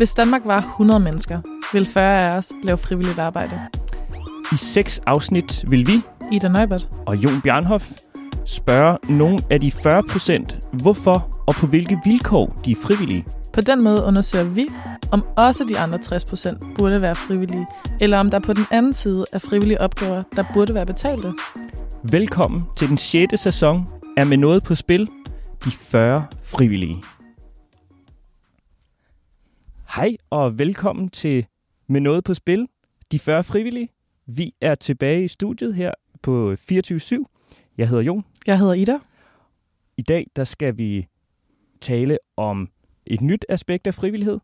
Hvis Danmark var 100 mennesker, vil 40 af os lave frivilligt arbejde. I seks afsnit vil vi Ida Neubert. og Jon Bjarnhoff spørge nogle af de 40 procent, hvorfor og på hvilke vilkår de er frivillige. På den måde undersøger vi, om også de andre 60 procent burde være frivillige, eller om der på den anden side er frivillige opgaver, der burde være betalte. Velkommen til den 6. sæson af Med Noget på Spil, de 40 frivillige. Hej og velkommen til Med Noget på Spil, de 40 frivillige. Vi er tilbage i studiet her på 24-7. Jeg hedder Jon. Jeg hedder Ida. I dag der skal vi tale om et nyt aspekt af frivillighed.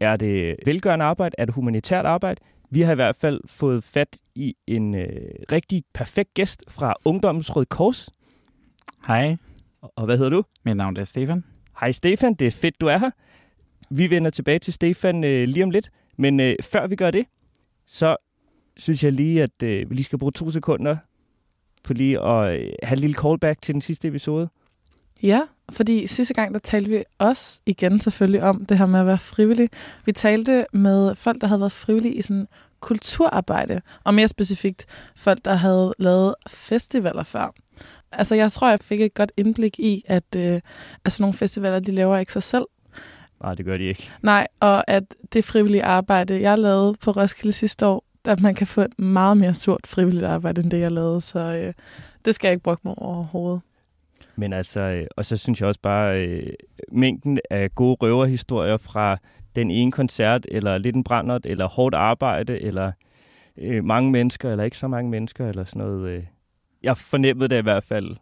Er det velgørende arbejde? Er det humanitært arbejde? Vi har i hvert fald fået fat i en øh, rigtig perfekt gæst fra Ungdommens Røde Kors. Hej, Og- Og hvad hedder du? mit navn er Stefan. Hej Stefan, det er fedt, du er her. Vi vender tilbage til Stefan øh, lige om lidt. Men øh, før vi gør det, så synes jeg lige, at øh, vi lige skal bruge to sekunder på lige at øh, have en lille callback til den sidste episode. Ja, fordi sidste gang, der talte vi også igen selvfølgelig om det her med at være frivillig. Vi talte med folk, der havde været frivillige i sådan kulturarbejde, og mere specifikt folk, der havde lavet festivaler før. Altså, jeg tror, jeg fik et godt indblik i, at øh, altså, nogle festivaler, de laver ikke sig selv. Nej, det gør de ikke. Nej, og at det frivillige arbejde, jeg lavede på Roskilde sidste år, at man kan få et meget mere surt frivilligt arbejde, end det, jeg lavede. Så øh, det skal jeg ikke bruge mig overhovedet. Men altså, øh, og så synes jeg også bare, øh, mængden af gode røverhistorier fra den ene koncert, eller lidt en brændert, eller hårdt arbejde, eller øh, mange mennesker, eller ikke så mange mennesker, eller sådan noget. Øh. Jeg fornemmede det i hvert fald,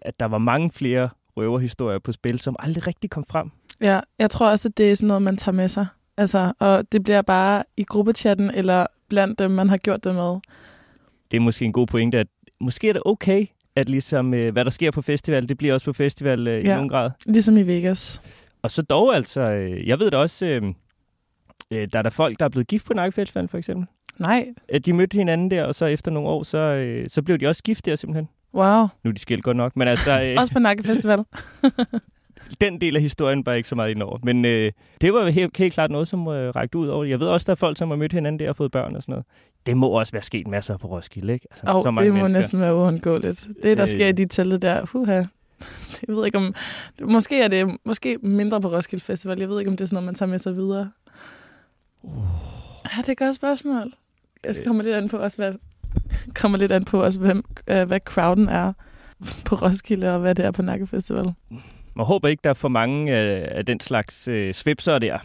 at der var mange flere røverhistorier på spil, som aldrig rigtig kom frem. Ja, jeg tror også, at det er sådan noget, man tager med sig. Altså, og det bliver bare i gruppechatten, eller blandt dem, man har gjort det med. Det er måske en god pointe, at måske er det okay, at ligesom, øh, hvad der sker på festival, det bliver også på festival øh, i Ja. nogen grad. Ligesom i Vegas. Og så dog altså, øh, jeg ved da også, øh, øh, der er der folk, der er blevet gift på Nakkefestival for eksempel. Nej, At de mødte hinanden der, og så efter nogle år, så, øh, så blev de også gift der simpelthen. wow. Nu er de skilt godt nok, men altså, øh, Også på Nakke Festival. den del af historien var ikke så meget indover. Men øh, det var helt, helt klart noget, som øh, rækte ud over. Jeg ved også, der er folk, som har mødt hinanden der og fået børn og sådan noget. Det må også være sket masser på Roskilde, ikke? Altså, Og så mange det må mennesker. næsten være uundgåeligt. Det, der Øh. sker i de telte der, huha. Jeg ved ikke om... Måske er det måske mindre på Roskilde Festival. Jeg ved ikke, om det er sådan noget, man tager med sig videre. Ja, det er et godt spørgsmål. Jeg Øh. kommer lidt an på også, hvad, kommer lidt an på også, hvem, øh, hvad crowden er på Roskilde, og hvad det er på Nakke Festival. Man håber ikke, der er for mange øh, af den slags øh, svipser der.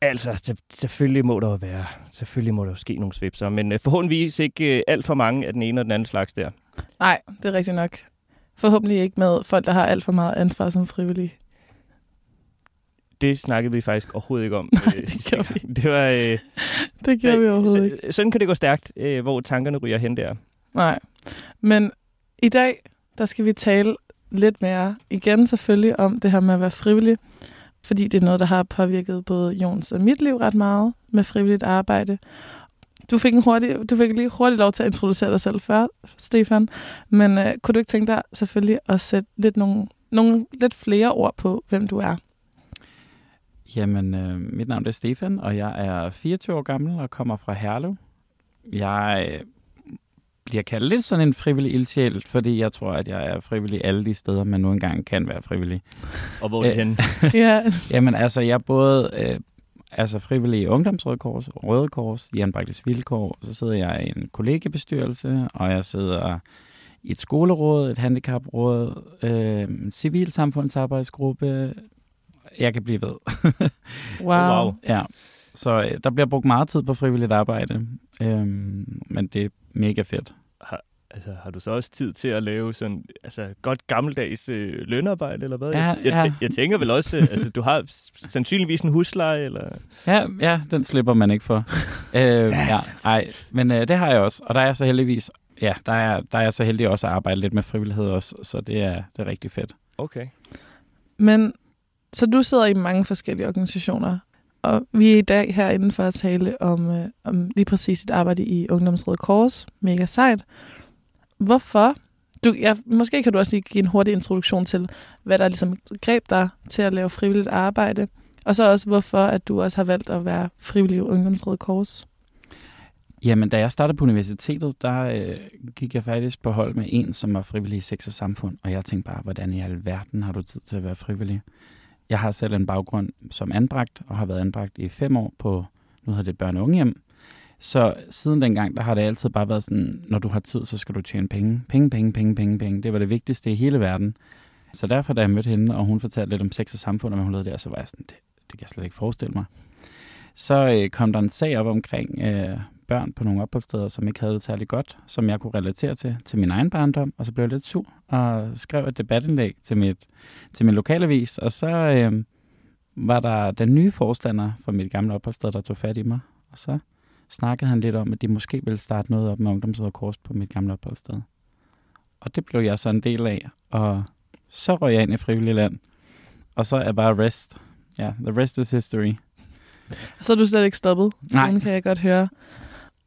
Altså, se- selvfølgelig må der jo være, selvfølgelig må der jo ske nogle svipser, men øh, forhåbentligvis ikke øh, alt for mange af den ene og den anden slags der. Nej, det er rigtigt nok. Forhåbentlig ikke med folk, der har alt for meget ansvar som frivillige. Det snakkede vi faktisk overhovedet ikke om. Nej, øh, det gjorde gang. Det var... Øh, Det gjorde vi overhovedet ikke. så, sådan kan det gå stærkt, øh, hvor tankerne ryger hen der. Nej. Men i dag, der skal vi tale lidt mere igen selvfølgelig om det her med at være frivillig. Fordi det er noget, der har påvirket både Jons og mit liv ret meget med frivilligt arbejde. Du fik, en hurtig, du fik lige hurtigt lov til at introducere dig selv før, Stefan. Men øh, kunne du ikke tænke dig selvfølgelig at sætte lidt, nogle, nogle, lidt flere ord på, hvem du er? Jamen, øh, mit navn er Stefan, og jeg er 24 år gammel og kommer fra Herlev. Jeg øh, bliver kaldt lidt sådan en frivillig ildsjæl, fordi jeg tror, at jeg er frivillig alle de steder, man nu engang kan være frivillig. Og hvor er det Øh, henne? ja, Jamen, altså, jeg er både øh, altså frivillig i Ungdomsrøde Kors, Røde Kors, Jan Bagtes Vilkår, så sidder jeg i en kollegiebestyrelse, og jeg sidder i et skoleråd, et handicapråd, øh, en civilsamfundsarbejdsgruppe. Jeg kan blive ved. wow. wow. Ja, så øh, der bliver brugt meget tid på frivilligt arbejde, øhm, men det er mega fedt. Altså, har du så også tid til at lave sådan altså, godt gammeldags øh, lønarbejde, eller hvad? Ja, jeg, jeg, ja. jeg tænker vel også, øh, altså, du har sandsynligvis en husleje, eller... Ja, ja den slipper man ikke for. øh, ja, ej, men øh, det har jeg også, og der er jeg så heldigvis, ja, der er, der er jeg så heldig også at arbejde lidt med frivillighed også, så det er, det er rigtig fedt. Okay. Men så du sidder i mange forskellige organisationer, og vi er i dag herinde for at tale om, øh, om lige præcis dit arbejde i Ungdomsrådet Kors. Mega sejt. Hvorfor? Du, ja, måske kan du også lige give en hurtig introduktion til, hvad der ligesom greb dig til at lave frivilligt arbejde, Og så også, hvorfor at du også har valgt at være frivillig i Ungdomsrådet Kors. Jamen, da jeg startede på universitetet, der øh, gik jeg faktisk på hold med en, som var frivillig i sex og samfund, og jeg tænkte bare, hvordan i alverden har du tid til at være frivillig? Jeg har selv en baggrund som anbragt, og har været anbragt i fem år på, nu hedder det børne- og ungehjem. Så siden dengang, der har det altid bare været sådan, når du har tid, så skal du tjene penge. Penge, penge, penge, penge, penge. Det var det vigtigste i hele verden. Så derfor, da jeg mødte hende, og hun fortalte lidt om sex og samfund, og hvad hun lavede der, så var jeg sådan, det, det kan jeg slet ikke forestille mig. Så øh, kom der en sag op omkring øh, børn på nogle opholdssteder, som ikke havde det særlig godt, som jeg kunne relatere til, til min egen barndom, og så blev jeg lidt sur og skrev et debatindlæg til, mit, til min lokalavis, og så øh, var der den nye forstander fra mit gamle opholdssted, der tog fat i mig, og så snakkede han lidt om, at de måske ville starte noget op med ungdomsrådet på mit gamle opholdssted. Og det blev jeg så en del af, og så røg jeg ind i frivillig land, og så er bare rest. Ja, yeah, the rest is history. Så er du slet ikke stoppet, Nej. siden kan jeg godt høre.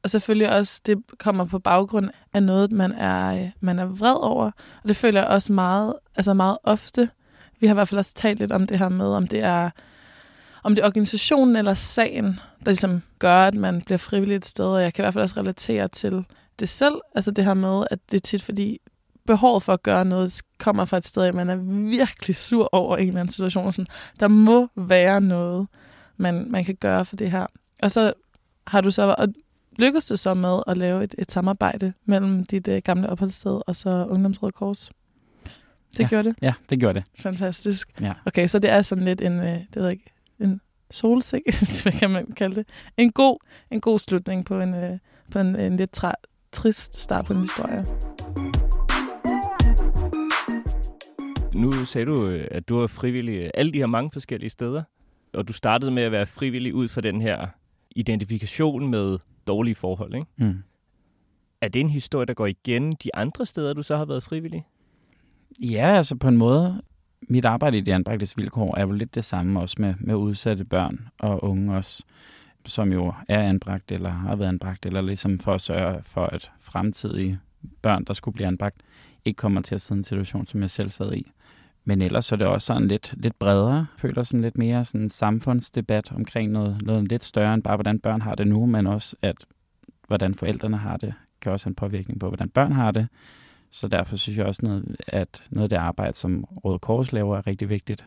Og selvfølgelig også, det kommer på baggrund af noget, man er, øh, man er vred over. Og det føler jeg også meget, altså meget ofte. Vi har i hvert fald også talt lidt om det her med, om det er, om det er organisationen eller sagen, der ligesom gør, at man bliver frivillig et sted. Og jeg kan i hvert fald også relatere til det selv. Altså det her med, at det er tit fordi, behovet for at gøre noget kommer fra et sted, at man er virkelig sur over en eller anden situation. Sådan, der må være noget, man, man kan gøre for det her. Og så har du så, og lykkedes det så med at lave et, et samarbejde mellem dit uh, gamle opholdssted og så Ungdomsrådet Kors? Det Ja. gjorde det? Ja, det gjorde det. Fantastisk. Ja. Okay, så det er sådan lidt en, uh, det ved jeg ikke, en solsæk, hvad kan man kalde det? En god, en god slutning på en, uh, på en, en lidt tra- trist start på en historie. Nu sagde du, øh, at du var frivillig alle de her mange forskellige steder, og du startede med at være frivillig ud fra den her identifikation med dårlige forhold, ikke? Mm. Er det en historie, der går igen de andre steder, du så har været frivillig? Ja, altså på en måde. Mit arbejde i de anbragtes vilkår er jo lidt det samme også med, med udsatte børn og unge også, som jo er anbragt eller har været anbragt, eller ligesom for at sørge for, at fremtidige børn, der skulle blive anbragt, ikke kommer til at sidde i en situation, som jeg selv sad i. Men ellers så er det også sådan lidt, lidt bredere. Føler sådan lidt mere sådan en samfundsdebat omkring noget, noget lidt større end bare, hvordan børn har det nu, men også, at hvordan forældrene har det, kan også have en påvirkning på, hvordan børn har det. Så derfor synes jeg også, noget, at noget af det arbejde, som Røde Kors laver, er rigtig vigtigt.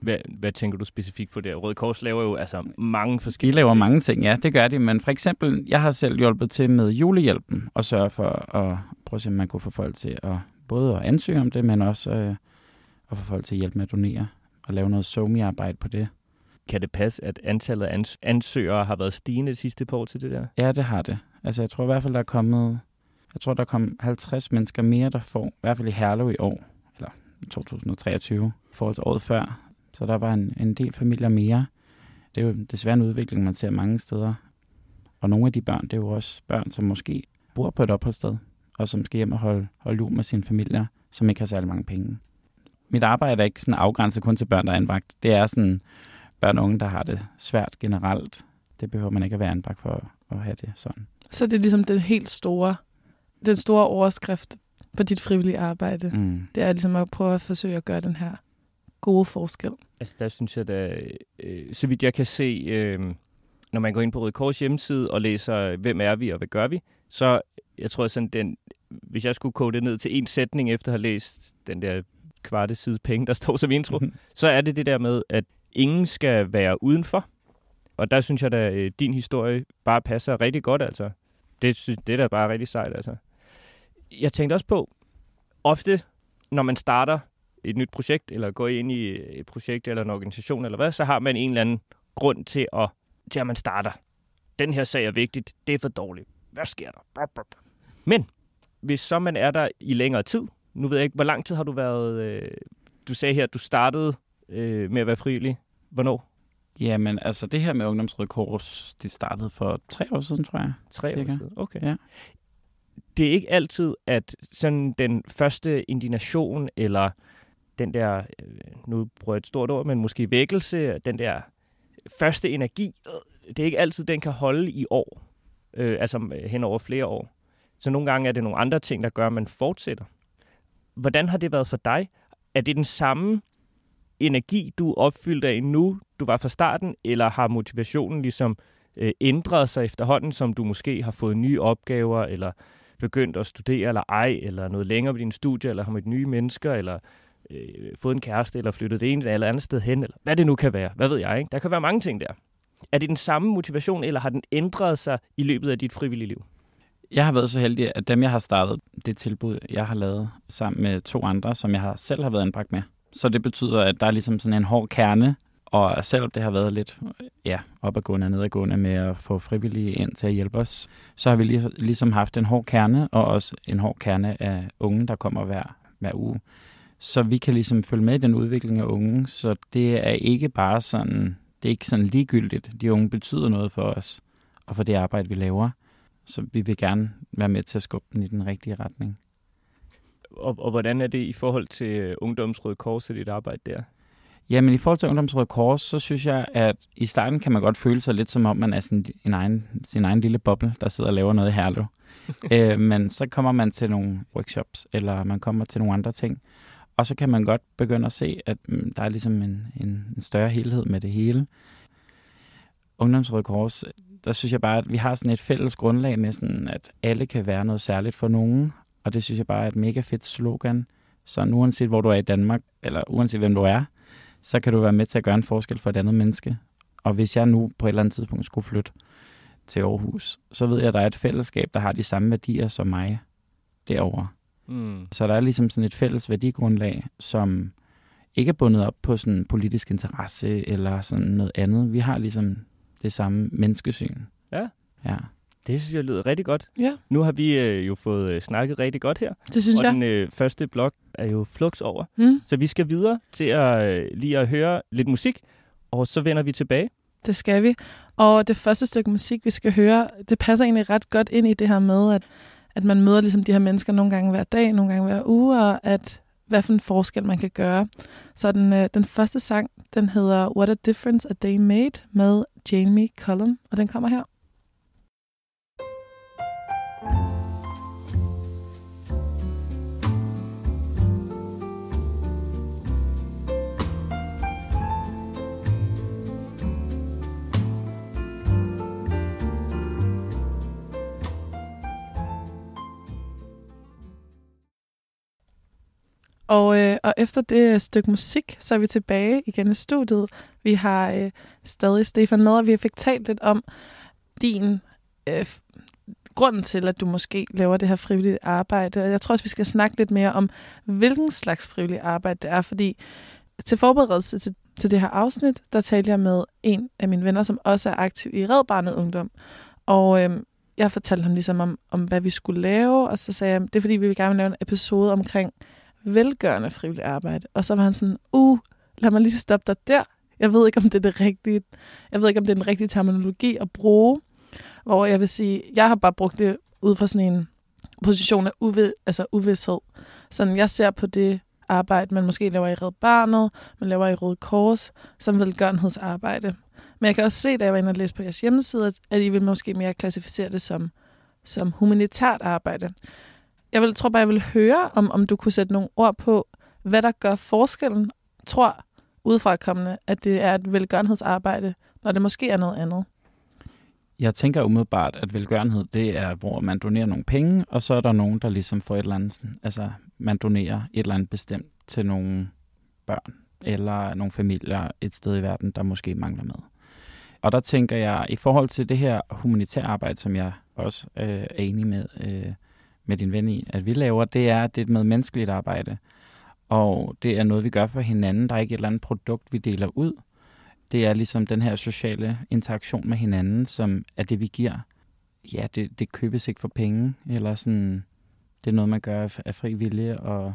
Hvad, hvad tænker du specifikt på det? Røde Kors laver jo altså mange De forskellige laver ting. mange ting, ja, det gør de. Men for eksempel, jeg har selv hjulpet til med julehjælpen og sørge for at prøve at se, om man kunne få folk til at både at ansøge om det, men også øh, at få folk til at hjælpe med at donere og lave noget somi-arbejde på det. Kan det passe, at antallet af ans- ansøgere har været stigende de sidste par år til det der? Ja, det har det. Altså, jeg tror i hvert fald, der er kommet... Jeg tror, der er kommet 50 mennesker mere, der får, i hvert fald i Herlev i år, eller 2023, i forhold til året før. Så der var en, en del familier mere. Det er jo desværre en udvikling, man ser mange steder. Og nogle af de børn, det er jo også børn, som måske bor på et opholdssted, og som skal hjem og holde, holde jul med sine familier, som ikke har særlig mange penge. Mit arbejde er ikke sådan afgrænset kun til børn, der er anbragt. Det er sådan børn og unge, der har det svært generelt. Det behøver man ikke at være anbragt for at have det sådan. Så det er ligesom den helt store, den store overskrift på dit frivillige arbejde. Mm. Det er ligesom at prøve at forsøge at gøre den her gode forskel. Altså, der synes jeg, da, øh, så vidt jeg kan se, øh, når man går ind på Røde Kors hjemmeside og læser, hvem er vi og hvad gør vi, så jeg tror sådan, den, hvis jeg skulle kode det ned til en sætning efter at have læst den der kvarte side penge, der står som intro, så er det det der med, at ingen skal være udenfor. Og der synes jeg, at øh, din historie bare passer rigtig godt, altså. Det, synes, det er da bare rigtig sejt, altså. Jeg tænkte også på, ofte, når man starter et nyt projekt, eller går ind i et projekt eller en organisation, eller hvad, så har man en eller anden grund til, at, til at man starter. Den her sag er vigtigt, det er for dårligt. Hvad sker der? Men, hvis så man er der i længere tid, nu ved jeg ikke, hvor lang tid har du været, øh, du sagde her, at du startede øh, med at være frivillig. Hvornår? Jamen, altså det her med Ungdomsrøde Kors, det startede for tre år siden, tror jeg. Tre Cirka. år siden? Okay. Ja. Det er ikke altid, at sådan den første indignation, eller den der, øh, nu bruger jeg et stort ord, men måske vækkelse, den der første energi, øh, det er ikke altid, den kan holde i år. Øh, altså øh, hen over flere år. Så nogle gange er det nogle andre ting, der gør, at man fortsætter. Hvordan har det været for dig? Er det den samme energi, du er opfyldt af nu, du var fra starten, eller har motivationen ligesom øh, ændret sig efterhånden, som du måske har fået nye opgaver, eller begyndt at studere, eller ej, eller noget længere på din studie, eller har mødt nye mennesker, eller øh, fået en kæreste, eller flyttet det ene eller andet sted hen, eller hvad det nu kan være. Hvad ved jeg, ikke? Der kan være mange ting der. Er det den samme motivation, eller har den ændret sig i løbet af dit frivillige liv? Jeg har været så heldig, at dem, jeg har startet det tilbud, jeg har lavet sammen med to andre, som jeg har selv har været anbragt med. Så det betyder, at der er ligesom sådan en hård kerne, og selvom det har været lidt ja, opadgående og nedadgående med at få frivillige ind til at hjælpe os, så har vi ligesom haft en hård kerne, og også en hård kerne af unge, der kommer hver, hver uge. Så vi kan ligesom følge med i den udvikling af unge, så det er ikke bare sådan, det er ikke sådan ligegyldigt. De unge betyder noget for os, og for det arbejde, vi laver. Så vi vil gerne være med til at skubbe den i den rigtige retning. Og, og hvordan er det i forhold til Ungdomsrøde Kors og dit arbejde der? Jamen i forhold til Ungdomsrøde Kors, så synes jeg, at i starten kan man godt føle sig lidt som om, man er sin, en egen, sin egen lille boble, der sidder og laver noget herlev. øh, men så kommer man til nogle workshops, eller man kommer til nogle andre ting, og så kan man godt begynde at se, at mm, der er ligesom en, en, en større helhed med det hele. Ungdomsrøde Kors, der synes jeg bare, at vi har sådan et fælles grundlag med, sådan, at alle kan være noget særligt for nogen, og det synes jeg bare er et mega fedt slogan. Så uanset hvor du er i Danmark, eller uanset hvem du er, så kan du være med til at gøre en forskel for et andet menneske. Og hvis jeg nu på et eller andet tidspunkt skulle flytte til Aarhus, så ved jeg, at der er et fællesskab, der har de samme værdier som mig derovre. Mm. Så der er ligesom sådan et fælles værdigrundlag, som ikke er bundet op på sådan politisk interesse eller sådan noget andet. Vi har ligesom det samme menneskesyn. Ja. Ja. Det synes jeg lyder rigtig godt. Ja. Nu har vi øh, jo fået øh, snakket rigtig godt her. Det synes og jeg. den øh, første blok er jo flux over. Mm. Så vi skal videre til at øh, lige at høre lidt musik, og så vender vi tilbage. Det skal vi. Og det første stykke musik, vi skal høre, det passer egentlig ret godt ind i det her med, at, at man møder ligesom de her mennesker nogle gange hver dag, nogle gange hver uge, og at hvad for en forskel man kan gøre. Så den, øh, den første sang, den hedder What a Difference a Day Made med Jamie Cullum, og den kommer her. Og, øh, og efter det øh, stykke musik, så er vi tilbage igen i studiet. Vi har øh, stadig Stefan med, og vi fik talt lidt om din øh, grunden til, at du måske laver det her frivillige arbejde. Jeg tror også, vi skal snakke lidt mere om, hvilken slags frivillig arbejde det er, fordi til forberedelse til, til det her afsnit, der talte jeg med en af mine venner, som også er aktiv i Red Barnet Ungdom. Og øh, jeg fortalte ham ligesom om, om, hvad vi skulle lave, og så sagde jeg, det er fordi, vi vil gerne lave en episode omkring velgørende frivilligt arbejde. Og så var han sådan, uh, lad mig lige stoppe dig der. Jeg ved ikke, om det er det rigtige, jeg ved ikke, om det er den rigtige terminologi at bruge. Hvor jeg vil sige, jeg har bare brugt det ud fra sådan en position af uvid, altså uvidshed. Sådan jeg ser på det arbejde, man måske laver i Red Barnet, man laver i Røde Kors, som velgørenhedsarbejde. Men jeg kan også se, da jeg var inde og læse på jeres hjemmeside, at I vil måske mere klassificere det som, som humanitært arbejde jeg vil, tror bare, jeg vil høre, om, om du kunne sætte nogle ord på, hvad der gør forskellen, tror udefrakommende, at det er et velgørenhedsarbejde, når det måske er noget andet. Jeg tænker umiddelbart, at velgørenhed, det er, hvor man donerer nogle penge, og så er der nogen, der ligesom får et eller andet, altså man donerer et eller andet bestemt til nogle børn, eller nogle familier et sted i verden, der måske mangler med. Og der tænker jeg, i forhold til det her humanitære arbejde, som jeg også øh, er enig med øh, med din ven i, at vi laver, det er, det er et medmenneskeligt arbejde. Og det er noget, vi gør for hinanden. Der er ikke et eller andet produkt, vi deler ud. Det er ligesom den her sociale interaktion med hinanden, som er det, vi giver. Ja, det, det købes ikke for penge, eller sådan, det er noget, man gør af fri vilje, og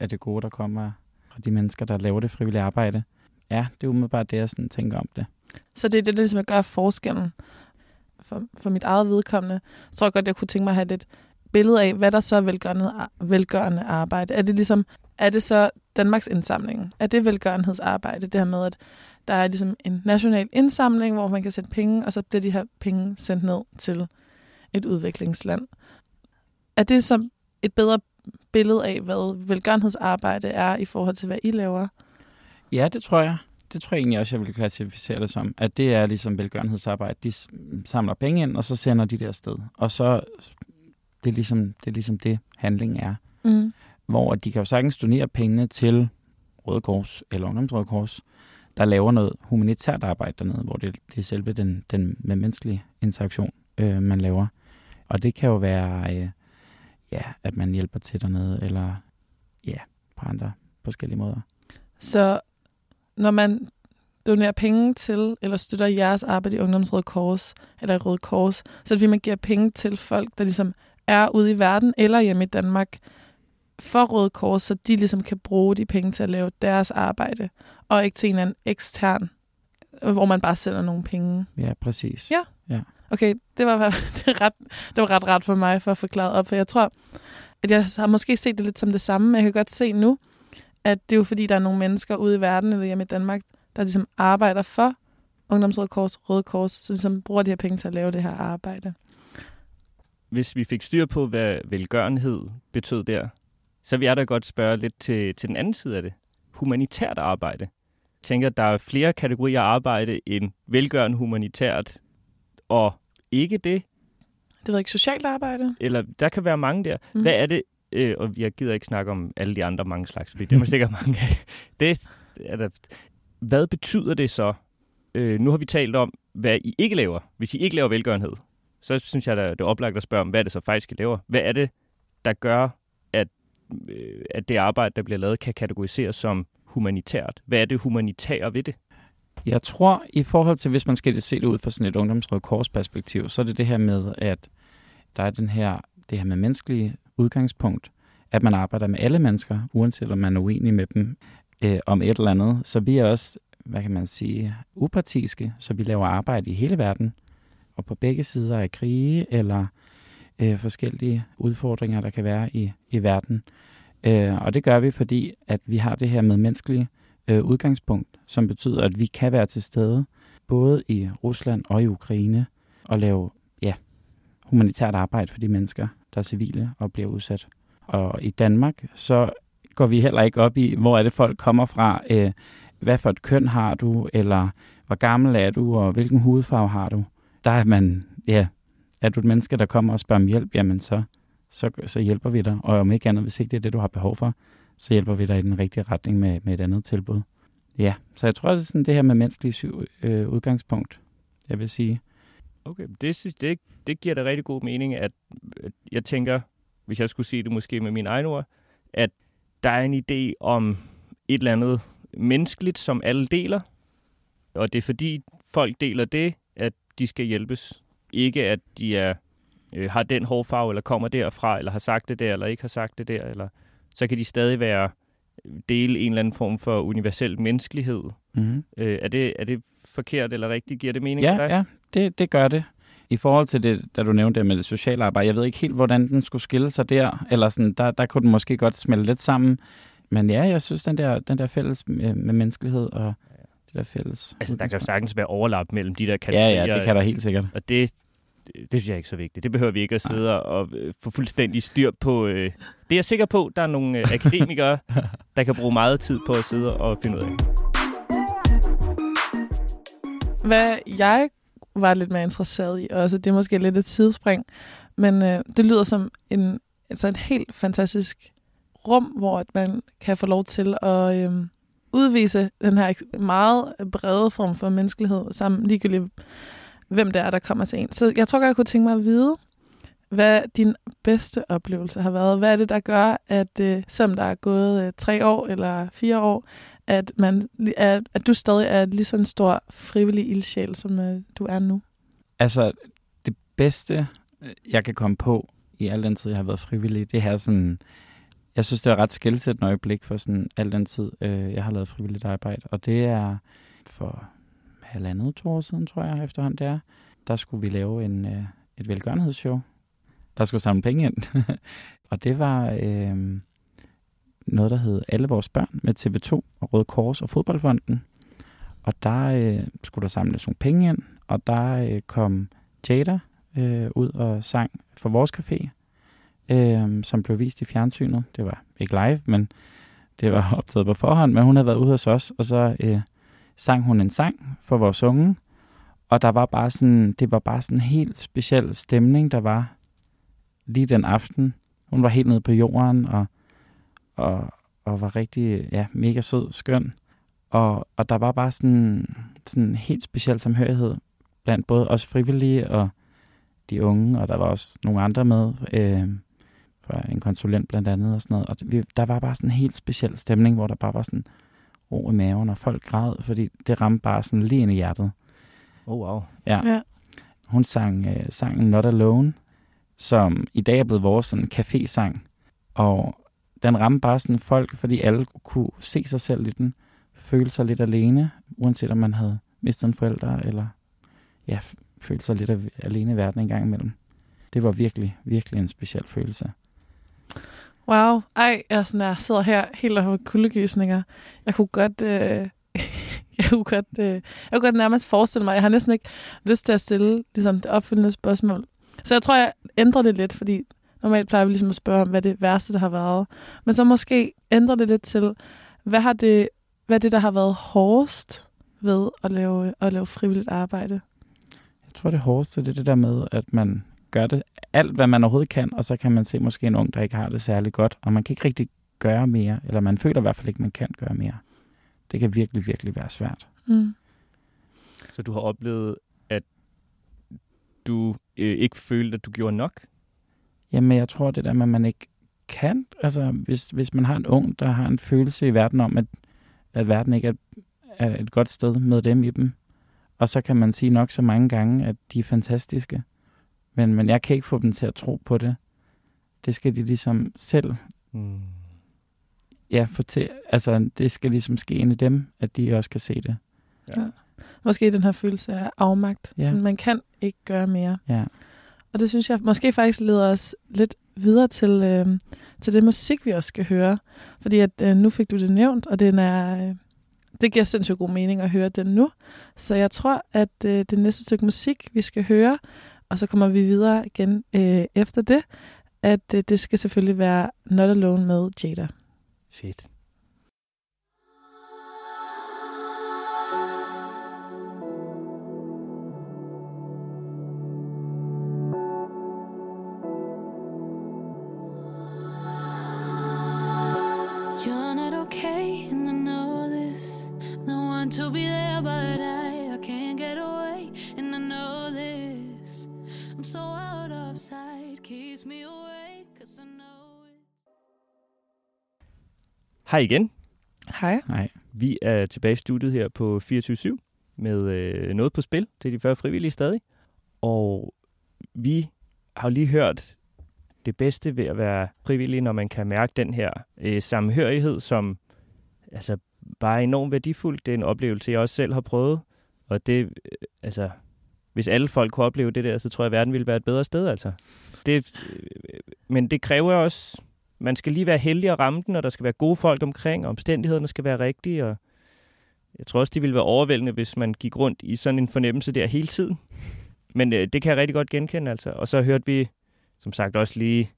er det gode, der kommer fra de mennesker, der laver det frivillige arbejde. Ja, det er umiddelbart det, jeg sådan tænker om det. Så det er det, der ligesom gør forskellen for, for mit eget vedkommende. Så tror jeg godt, jeg kunne tænke mig at have lidt billede af, hvad der så er velgørende, velgørende arbejde. Er det ligesom, er det så Danmarks indsamling? Er det velgørenhedsarbejde? Det her med, at der er ligesom en national indsamling, hvor man kan sætte penge, og så bliver de her penge sendt ned til et udviklingsland. Er det som et bedre billede af, hvad velgørenhedsarbejde er i forhold til, hvad I laver? Ja, det tror jeg. Det tror jeg egentlig også, jeg vil klassificere det som. At det er ligesom velgørenhedsarbejde. De samler penge ind, og så sender de det afsted. Og så det er ligesom det, er ligesom det handling er. Mm. Hvor de kan jo sagtens donere pengene til Røde Kors eller Ungdomsrøde Kors, der laver noget humanitært arbejde dernede, hvor det, det er selve den, den med menneskelige interaktion, øh, man laver. Og det kan jo være, øh, ja, at man hjælper til dernede, eller ja, på andre forskellige måder. Så når man donerer penge til, eller støtter jeres arbejde i Ungdomsrøde Kors, eller Røde Kors, så er det fordi, man giver penge til folk, der ligesom er ude i verden, eller hjemme i Danmark, for Røde Kors, så de ligesom kan bruge de penge til at lave deres arbejde, og ikke til en eller anden ekstern, hvor man bare sender nogle penge. Ja, præcis. Ja. Okay, det var, det, ret, det var ret ret for mig for at forklare op, for jeg tror, at jeg har måske set det lidt som det samme, men jeg kan godt se nu, at det er jo fordi, der er nogle mennesker ude i verden eller hjemme i Danmark, der ligesom arbejder for Ungdomsrøde Kors, Røde Kors, så ligesom bruger de her penge til at lave det her arbejde. Hvis vi fik styr på, hvad velgørenhed betød der, så vil jeg da godt spørge lidt til, til den anden side af det. Humanitært arbejde. Jeg tænker, at der er flere kategorier af arbejde end velgørende humanitært, og ikke det, Det ved ikke, socialt arbejde? eller der kan være mange der. Mm. Hvad er det, øh, og jeg gider ikke snakke om alle de andre mange slags, fordi det er sikkert mange af. Det er der, hvad betyder det så? Øh, nu har vi talt om, hvad I ikke laver. Hvis I ikke laver velgørenhed, så synes jeg, at det er oplagt at spørge om, hvad er det så faktisk, I laver? Hvad er det, der gør, at, øh, at det arbejde, der bliver lavet, kan kategoriseres som humanitært? Hvad er det humanitære ved det? Jeg tror, i forhold til, hvis man skal se det ud fra sådan et ungdomsrød så er det det her med, at der er den her, det her med menneskelige udgangspunkt, at man arbejder med alle mennesker, uanset om man er uenig med dem øh, om et eller andet. Så vi er også, hvad kan man sige, upartiske, så vi laver arbejde i hele verden, og på begge sider af krige eller øh, forskellige udfordringer, der kan være i, i verden. Øh, og det gør vi, fordi at vi har det her med menneskelige øh, udgangspunkt, som betyder, at vi kan være til stede både i Rusland og i Ukraine og lave ja, humanitært arbejde for de mennesker, der er civile og bliver udsat. Og i Danmark, så går vi heller ikke op i, hvor er det folk kommer fra, øh, hvad for et køn har du, eller hvor gammel er du, og hvilken hudfarve har du. Der er man, ja, er du et menneske, der kommer og spørger om hjælp, jamen så, så, så hjælper vi dig. Og om ikke andet, hvis ikke det er det, du har behov for, så hjælper vi dig i den rigtige retning med, med et andet tilbud. Ja, så jeg tror, det er sådan det her med menneskelig syv, øh, udgangspunkt, jeg vil sige. Okay, det, synes, det, det giver da rigtig god mening, at, at jeg tænker, hvis jeg skulle sige det måske med mine egne ord, at der er en idé om et eller andet menneskeligt, som alle deler, og det er fordi folk deler det, de skal hjælpes. Ikke at de er, øh, har den hårfarve, eller kommer derfra, eller har sagt det der, eller ikke har sagt det der, eller så kan de stadig være dele en eller anden form for universel menneskelighed. Mm-hmm. Øh, er, det, er det forkert eller rigtigt? Giver det mening for Ja, dig? ja det, det gør det. I forhold til det, da du nævnte det med det sociale arbejde, jeg ved ikke helt, hvordan den skulle skille sig der, eller sådan, der, der kunne den måske godt smelte lidt sammen. Men ja, jeg synes, den der, den der fælles med, med menneskelighed og der fælles... Altså, der kan jo sagtens være overlap mellem de der Ja, kategorier. ja, det kan der helt sikkert. Og det, det synes jeg ikke er så vigtigt. Det behøver vi ikke at sidde og øh, få fuldstændig styr på. Øh. Det er jeg sikker på, der er nogle øh, akademikere, der kan bruge meget tid på at sidde og finde ud af. Hvad jeg var lidt mere interesseret i, også det er måske lidt et sidespring, men øh, det lyder som en, altså et helt fantastisk rum, hvor at man kan få lov til at øh, udvise den her meget brede form for menneskelighed sammen, ligegyldigt hvem det er, der kommer til en. Så jeg tror godt, jeg kunne tænke mig at vide, hvad din bedste oplevelse har været. Hvad er det, der gør, at øh, der er gået øh, tre år eller fire år, at, man, at, at du stadig er lige så en stor frivillig ildsjæl, som øh, du er nu? Altså, det bedste, øh, jeg kan komme på i al den tid, jeg har været frivillig, det er sådan... Jeg synes, det er ret skældsættende øjeblik for sådan al den tid, øh, jeg har lavet frivilligt arbejde. Og det er for halvandet, to år siden, tror jeg efterhånden det er. Der skulle vi lave en, øh, et velgørenhedsshow. Der skulle samle penge ind. og det var øh, noget, der hed Alle vores børn med TV2 og Røde Kors og Fodboldfonden. Og der øh, skulle der samles nogle penge ind, og der øh, kom Jada øh, ud og sang for vores café, øh, som blev vist i fjernsynet. Det var ikke live, men, det var optaget på forhånd, men hun havde været ude hos os, og så øh, sang hun en sang for vores unge, og der var bare sådan, det var bare sådan en helt speciel stemning, der var lige den aften. Hun var helt nede på jorden, og, og, og var rigtig, ja, mega sød, skøn. Og, og der var bare sådan, sådan en helt speciel samhørighed blandt både os frivillige og de unge, og der var også nogle andre med, øh, fra en konsulent blandt andet og sådan noget. Og vi, der var bare sådan en helt speciel stemning, hvor der bare var sådan ro i maven, og folk græd, fordi det ramte bare sådan lige ind i hjertet. Oh, wow. Ja. Ja. Hun sang øh, sangen Not Alone, som i dag er blevet vores sådan café-sang. Og den ramte bare sådan folk, fordi alle kunne se sig selv i den, føle sig lidt alene, uanset om man havde mistet en forælder, eller ja, f- føle sig lidt alene i verden en gang imellem. Det var virkelig, virkelig en speciel følelse. Wow. Ej, jeg, sådan, jeg sidder her helt over kuldegysninger. Jeg kunne godt... Øh, jeg kunne godt, øh, jeg kunne godt nærmest forestille mig, jeg har næsten ikke lyst til at stille ligesom, det opfølgende spørgsmål. Så jeg tror, jeg ændrer det lidt, fordi normalt plejer vi ligesom at spørge om, hvad det værste, der har været. Men så måske ændrer det lidt til, hvad, har det, hvad det, der har været hårdest ved at lave, at lave frivilligt arbejde? Jeg tror, det hårdeste det er det der med, at man gør det alt, hvad man overhovedet kan, og så kan man se måske en ung, der ikke har det særlig godt, og man kan ikke rigtig gøre mere, eller man føler i hvert fald ikke, man kan gøre mere. Det kan virkelig, virkelig være svært. Mm. Så du har oplevet, at du øh, ikke følte, at du gjorde nok? Jamen, jeg tror, det der med, at man ikke kan, altså hvis, hvis man har en ung, der har en følelse i verden om, at, at verden ikke er, er et godt sted med dem i dem, og så kan man sige nok så mange gange, at de er fantastiske, men, men jeg kan ikke få dem til at tro på det. Det skal de ligesom selv Mm. ja, fortæl, altså det skal ligesom ske ind i dem, at de også kan se det. Måske den her følelse af afmagt. Ja. Ja. Sådan, man kan ikke gøre mere. Ja, Og det synes jeg måske faktisk leder os lidt videre til, øh, til det musik, vi også skal høre. Fordi at øh, nu fik du det nævnt, og den er, øh, det giver sindssygt god mening at høre den nu. Så jeg tror, at øh, det næste stykke musik, vi skal høre, og så kommer vi videre igen øh, efter det, at øh, det skal selvfølgelig være Not Alone med Jada. Fedt. Hej igen. Hej. nej. Vi er tilbage i studiet her på 24-7 med øh, noget på spil til de 40 frivillige stadig. Og vi har lige hørt det bedste ved at være frivillig, når man kan mærke den her øh, samhørighed, som altså, bare er enormt værdifuld. Det er en oplevelse, jeg også selv har prøvet. Og det, øh, altså, hvis alle folk kunne opleve det der, så tror jeg, at verden ville være et bedre sted, altså. Det, øh, men det kræver også, man skal lige være heldig at ramme den, og der skal være gode folk omkring, og omstændighederne skal være rigtige, og jeg tror også, det ville være overvældende, hvis man gik rundt i sådan en fornemmelse der hele tiden. Men øh, det kan jeg rigtig godt genkende, altså. Og så hørte vi, som sagt, også lige,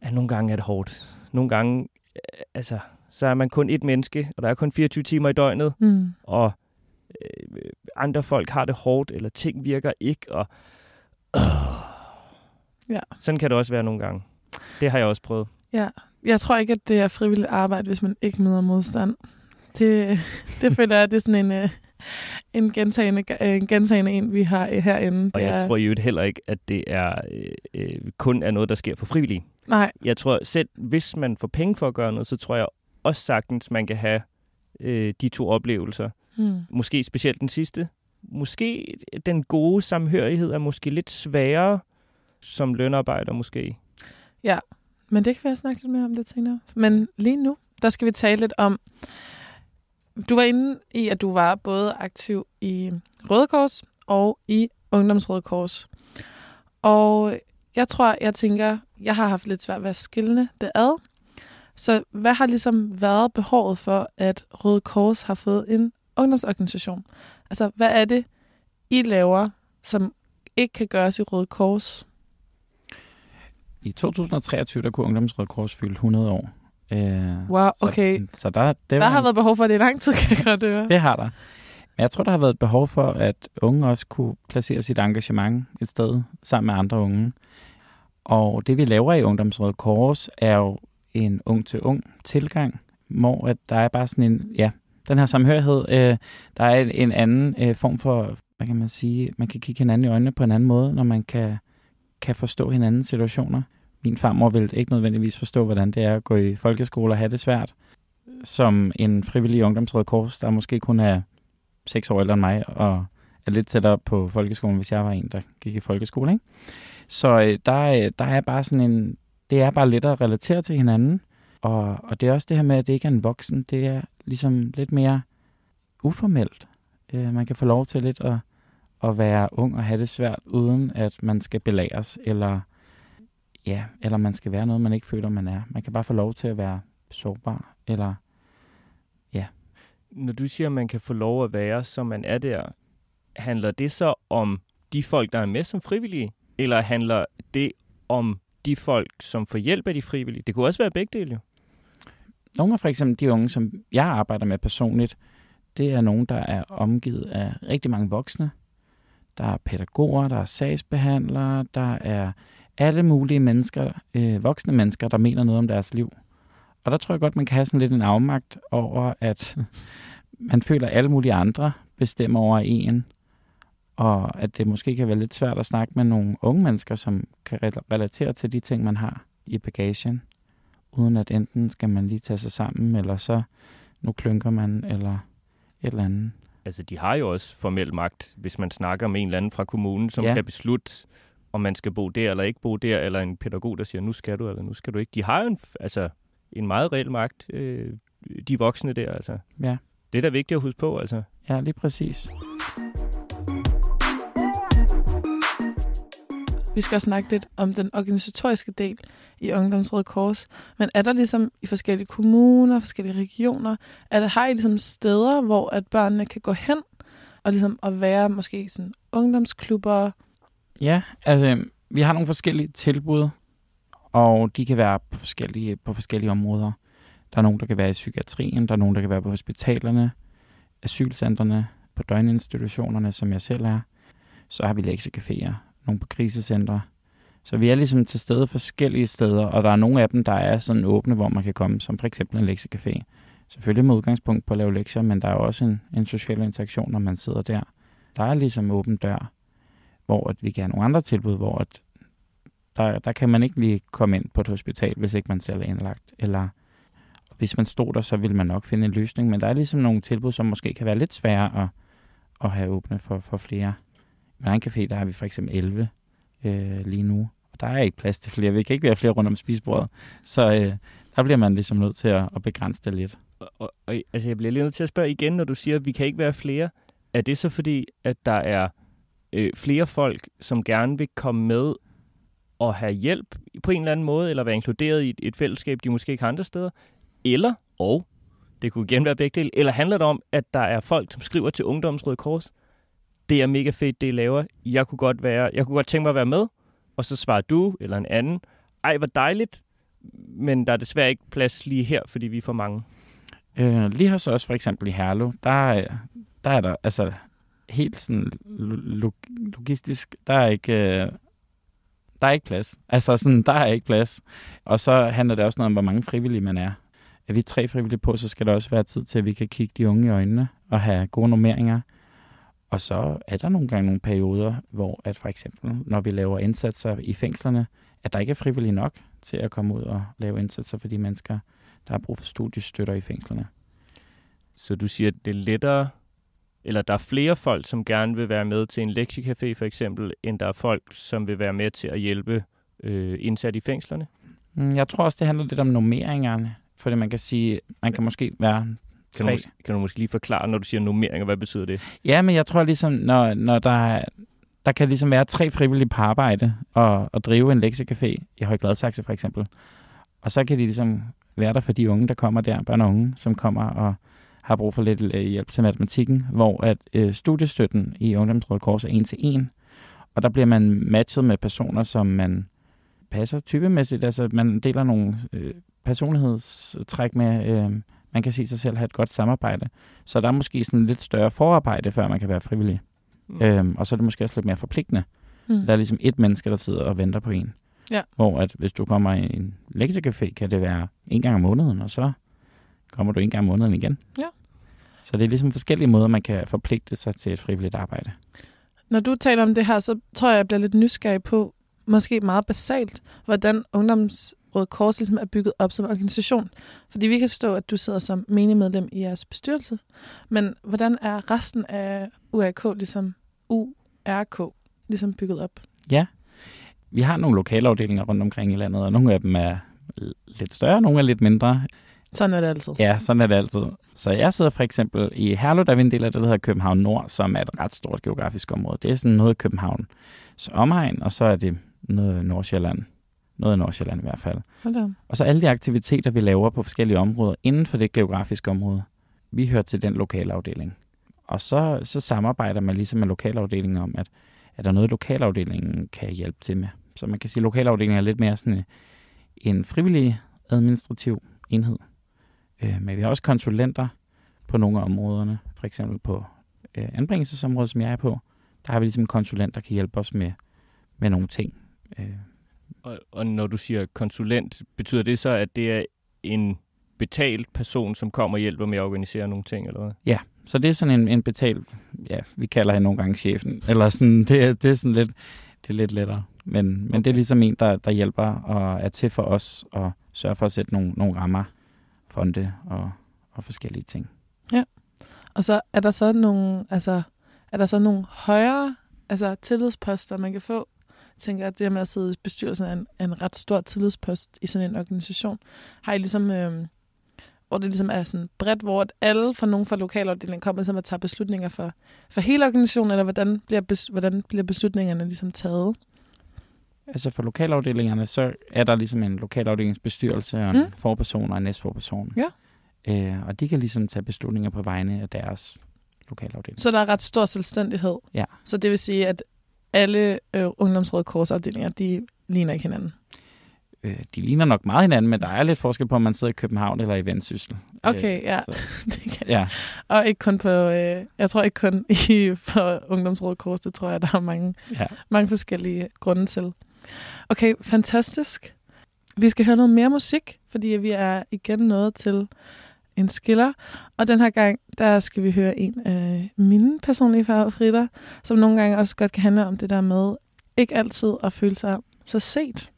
at nogle gange er det hårdt. Nogle gange, øh, altså, så er man kun et menneske, og der er kun 24 timer i døgnet, Mm. og øh, andre folk har det hårdt, eller ting virker ikke, og øh. Ja. sådan kan det også være nogle gange. Det har jeg også prøvet. Ja, jeg tror ikke, at det er frivilligt arbejde, hvis man ikke møder modstand. Det, det føler jeg, det er sådan en, øh, en, gentagende, en gentagende en, vi har øh, herinde. Og jeg er, tror jo heller ikke, at det er øh, øh, kun er noget, der sker for frivillige. Nej, Jeg tror selv, hvis man får penge for at gøre noget, så tror jeg også sagtens, man kan have øh, de to oplevelser. hmm. Måske specielt den sidste. Måske den gode samhørighed er måske lidt sværere som lønarbejder måske. Ja, men det kan vi også snakke lidt mere om det senere. Men lige nu, der skal vi tale lidt om, du var inde i, at du var både aktiv i Røde Kors og i Ungdomsrøde Kors. Og jeg tror, jeg tænker, jeg har haft lidt svært ved at skille det ad. Så hvad har ligesom været behovet for, at Røde Kors har fået en ungdomsorganisation? Altså, hvad er det, I laver, som ikke kan gøres i Røde Kors? I 2023, der kunne Ungdomsrøde Kors fylde 100 år. Øh, Wow, okay. Så, så der, det Der var har en- været behov for det i lang tid, kan jeg godt høre. Det har der. Men jeg tror, der har været et behov for, at unge også kunne placere sit engagement et sted sammen med andre unge. Og det, vi laver i Ungdomsrådet Kors, er jo en ung-til-ung tilgang, hvor at der er bare sådan en, ja, den her samhørighed. Øh, der er en, en anden øh, form for, hvad kan man sige, man kan kigge hinanden i øjnene på en anden måde, når man kan, kan forstå hinandens situationer. Min farmor vil ikke nødvendigvis forstå, hvordan det er at gå i folkeskole og have det svært. Som en frivillig ungdomsråd kors, der måske kun er seks år ældre end mig, og er lidt tættere på folkeskolen, hvis jeg var en, der gik i folkeskole. Ikke? Så øh, der, øh, der er bare sådan en, det er bare lettere at relatere til hinanden, og, og det er også det her med, at det ikke er en voksen, det er ligesom lidt mere uformelt. Øh, man kan få lov til lidt at, at være ung og have det svært, uden at man skal belæres, eller, ja, eller man skal være noget, man ikke føler, man er. Man kan bare få lov til at være sårbar, eller Når du siger, at man kan få lov at være, som man er der, handler det så om de folk, der er med som frivillige? Eller handler det om de folk, som får hjælp af de frivillige? Det kunne også være begge dele, jo. Nogle af for eksempel de unge, som jeg arbejder med personligt, det er nogen, der er omgivet af rigtig mange voksne. Der er pædagoger, der er sagsbehandlere, der er alle mulige mennesker, øh, voksne mennesker, der mener noget om deres liv. Og der tror jeg godt, man kan have sådan lidt en afmagt over, at man føler, at alle mulige andre bestemmer over en. Og at det måske kan være lidt svært at snakke med nogle unge mennesker, som kan relatere til de ting, man har i bagagen uden at enten skal man lige tage sig sammen, eller så nu klynker man, eller et eller andet. Altså, de har jo også formel magt, hvis man snakker med en eller anden fra kommunen, som Ja. kan beslutte, om man skal bo der eller ikke bo der, eller en pædagog, der siger, nu skal du, eller nu skal du ikke. De har jo en, altså, en meget reel magt, øh, de voksne der, altså. Ja. Det er da vigtigt at huske på, altså. Ja, lige præcis. Vi skal også snakke lidt om den organisatoriske del i Ungdomsrådet Kors. Men er der ligesom i forskellige kommuner, forskellige regioner, er der, har I ligesom steder, hvor at børnene kan gå hen og ligesom at være måske sådan ungdomsklubber? Ja, altså, vi har nogle forskellige tilbud, og de kan være på forskellige, på forskellige områder. Der er nogen, der kan være i psykiatrien, der er nogen, der kan være på hospitalerne, asylcentrene, på døgninstitutionerne, som jeg selv er. Så har vi lektiecaféer, nogle på krisecentre. Så vi er ligesom til stede forskellige steder, og der er nogle af dem, der er sådan åbne, hvor man kan komme, som for eksempel en lektiecafé. Selvfølgelig med udgangspunkt på at lave lektier, men der er også en, en social interaktion, når man sidder der. Der er ligesom åben dør, hvor at vi kan have nogle andre tilbud, hvor at der, der kan man ikke lige komme ind på et hospital, hvis ikke man selv er indlagt. Eller hvis man stod der, så ville man nok finde en løsning. Men der er ligesom nogle tilbud, som måske kan være lidt svære at, at have åbne for, for flere. I en café, der har vi for eksempel 11 øh, lige nu. Og der er ikke plads til flere. Vi kan ikke være flere rundt om spisebordet. Så øh, der bliver man ligesom nødt til at, at begrænse det lidt. Og, og, og altså, jeg bliver lige nødt til at spørge igen, når du siger, at vi kan ikke være flere. Er det så fordi, at der er øh, flere folk, som gerne vil komme med og have hjælp på en eller anden måde, eller være inkluderet i et, et fællesskab, de måske ikke har andre steder? Eller, og det kunne igen være begge dele, eller handler det om, at der er folk, som skriver til Ungdomsrøde Kors, det er mega fedt, det I laver. Jeg kunne godt, være, jeg kunne godt tænke mig at være med, og så svarer du eller en anden, ej, hvor dejligt, men der er desværre ikke plads lige her, fordi vi er for mange. Øh, lige hos os for eksempel i Herlev, der, der er der altså helt sådan logistisk, der er ikke, øh, der er ikke plads. Altså sådan, der er ikke plads. Og så handler det også noget om, hvor mange frivillige man er. Er vi tre frivillige på, så skal der også være tid til, at vi kan kigge de unge i øjnene og have gode normeringer. Og så er der nogle gange nogle perioder, hvor at for eksempel, når vi laver indsatser i fængslerne, at der ikke er frivillige nok til at komme ud og lave indsatser for de mennesker, der har brug for studiestøtter i fængslerne. Så du siger, at det er lettere, eller der er flere folk, som gerne vil være med til en lektiecafé for eksempel, end der er folk, som vil være med til at hjælpe øh, indsat i fængslerne? Mm, Jeg tror også, det handler lidt om normeringerne. Fordi man kan sige, man kan måske være Kan du, mås- kan du måske lige forklare, når du siger nummeringer, hvad betyder det? Ja, men jeg tror ligesom, når, når der, er- der kan ligesom være tre frivillige på arbejde og, og drive en lektiecafé i Højgladsaxe for eksempel. Og så kan de ligesom være der for de unge, der kommer der, børn og unge, som kommer og har brug for lidt øh, hjælp til matematikken, hvor at øh, studiestøtten i Ungdomsrådet Kors er en til en, og der bliver man matchet med personer, som man passer typemæssigt. Altså man deler nogle øh, personlighedstræk med, øh, man kan se sig selv have et godt samarbejde. Så der er måske sådan lidt større forarbejde, før man kan være frivillig. Mm. Øhm, og så er det måske også lidt mere forpligtende. Mm. Der er ligesom et menneske, der sidder og venter på en. Ja. Hvor at hvis du kommer i en lektiecafé, kan det være en gang om måneden, og så kommer du en gang om måneden igen. Ja. Så det er ligesom forskellige måder, man kan forpligte sig til et frivilligt arbejde. Når du taler om det her, så tror jeg, jeg bliver lidt nysgerrig på, måske meget basalt, hvordan Ungdomsrådet Kors ligesom er bygget op som organisation. Fordi vi kan forstå, at du sidder som menig medlem i jeres bestyrelse. Men hvordan er resten af URK, ligesom URK, ligesom bygget op? Ja, vi har nogle lokalafdelinger rundt omkring i landet, og nogle af dem er lidt større, nogle er lidt mindre. Sådan er det altid. Ja, sådan er det altid. Så jeg sidder for eksempel i Herlev, der er en del af det, der hedder København Nord, som er et ret stort geografisk område. Det er sådan noget København så omegn, og så er det noget Nordsjælland. Noget af Nordsjælland i hvert fald. Da. Og så alle de aktiviteter, vi laver på forskellige områder inden for det geografiske område, vi hører til den lokale afdeling. Og så, så samarbejder man ligesom med lokalafdelingen om, at er der noget, lokalafdelingen kan hjælpe til med. Så man kan sige, at lokalafdelingen er lidt mere sådan en frivillig administrativ enhed. Øh, men vi har også konsulenter på nogle af områderne. For eksempel på øh, anbringelsesområdet, som jeg er på. Der har vi ligesom en konsulent, der kan hjælpe os med, med nogle ting. Øh, Og, og når du siger konsulent, betyder det så, at det er en betalt person, som kommer og hjælper med at organisere nogle ting, eller hvad? Så det er sådan en, en betalt, ja, vi kalder hende nogle gange chefen, eller sådan, det, er- det er sådan lidt, det er lidt lettere. Men, men okay. det er ligesom en, der, der hjælper og er til for os og sørger for at sætte nogle, nogle rammer, fonde og, og forskellige ting. Og så er der så nogle, altså, er der så nogle højere altså, tillidsposter, man kan få? Jeg tænker, at det her med at sidde i bestyrelsen er en, er en ret stor tillidspost i sådan en organisation. Har I ligesom, øh, hvor det ligesom er sådan bredt, hvor at alle fra nogen fra lokalafdelingen kommer ligesom at tage beslutninger for, for hele organisationen, eller hvordan bliver, bes, hvordan bliver beslutningerne ligesom taget? Altså for lokalafdelingerne, så er der ligesom en lokalafdelingsbestyrelse og en mm. forperson og en næstforperson. Ja. Øh, og de kan ligesom tage beslutninger på vegne af deres lokalafdeling. Så der er ret stor selvstændighed. Ja. Så det vil sige, at alle øh, ungdomsråd korsafdelinger, de ligner ikke hinanden. Øh, de ligner nok meget hinanden, men der er lidt forskel på, om man sidder i København eller i Vendsyssel. Okay, ja. så- det kan Ja, Og ikke kun på, øh, jeg tror ikke kun i, på Ungdomsrådet Kors, det tror jeg, der er mange, ja. mange forskellige grunde til. Okay, fantastisk. Vi skal høre noget mere musik, fordi vi er igen nået til en skiller. Og den her gang, der skal vi høre en af mine personlige favoritter, som nogle gange også godt kan handle om det der med ikke altid at føle sig så set.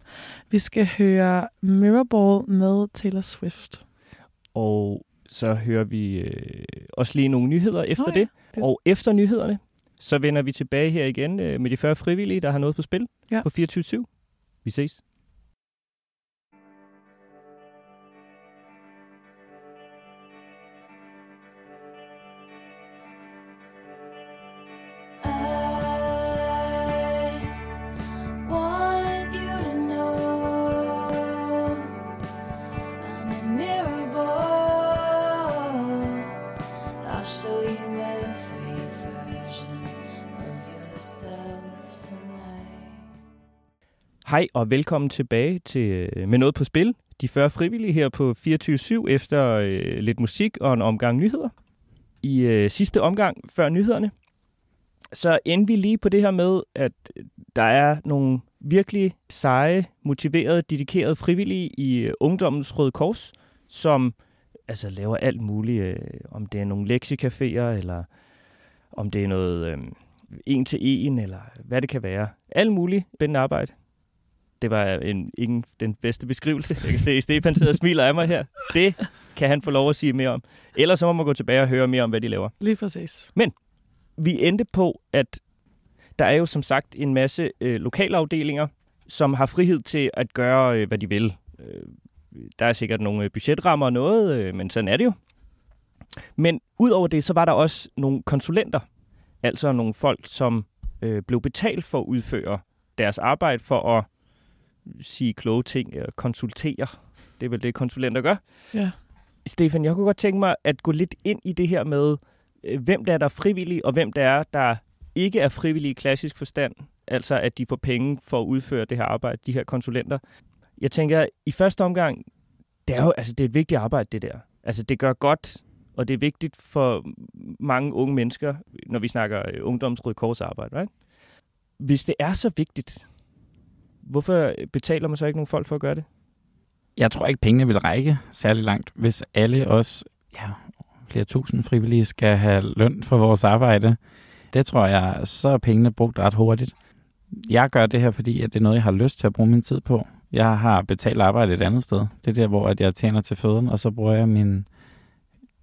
Vi skal høre Mirrorball med Taylor Swift. Og så hører vi øh, også lige nogle nyheder efter Nå det. det- Og efter nyhederne, så vender vi tilbage her igen øh, med de 40 frivillige, der har noget på spil Ja. på 24 Vi ses. Hej og velkommen tilbage til øh, Med noget på spil. De 40 frivillige her på 24-7 efter øh, lidt musik og en omgang nyheder. I øh, sidste omgang, før nyhederne, så endte vi lige på det her med, at øh, der er nogle virkelig seje, motiverede, dedikerede frivillige i øh, Ungdommens Røde Kors, som altså laver alt muligt, øh, om det er nogle lektiecaféer, eller om det er noget øh, en til en, eller hvad det kan være. Alt muligt spændende arbejde. Det var en, ikke den bedste beskrivelse. Jeg kan se, at Stefan sidder og smiler af mig her. Det kan han få lov at sige mere om. Ellers så må man gå tilbage og høre mere om, hvad de laver. Lige præcis. Vi endte på, at der er jo som sagt en masse øh, lokalafdelinger, som har frihed til at gøre, øh, hvad de vil. Øh, der er sikkert nogle øh, budgetrammer og noget, øh, men sådan er det jo. Men udover det, så var der også nogle konsulenter, altså nogle folk, som øh, blev betalt for at udføre deres arbejde for at sige kloge ting og konsultere. Det er vel det, konsulenter gør. Ja. Stefan, jeg kunne godt tænke mig at gå lidt ind i det her med, øh, hvem der er, der er frivillige, og hvem der er, der ikke er frivillige i klassisk forstand. Altså, at de får penge for at udføre det her arbejde, de her konsulenter. Jeg tænker, i første omgang, det er jo altså, det er et vigtigt arbejde, det der. Altså, det gør godt, og det er vigtigt for mange unge mennesker, når vi snakker øh, ungdomsrød korsarbejde, right? Hvis det er så vigtigt, hvorfor betaler man så ikke nogen folk for at gøre det? Jeg tror ikke, pengene vil række særlig langt, hvis alle os, ja, flere tusind frivillige skal have løn for vores arbejde. Det tror jeg, så er pengene brugt ret hurtigt. Jeg gør det her, fordi at det er noget, jeg har lyst til at bruge min tid på. Jeg har betalt arbejde et andet sted. Det er der, hvor at jeg tjener til føden, og så bruger jeg min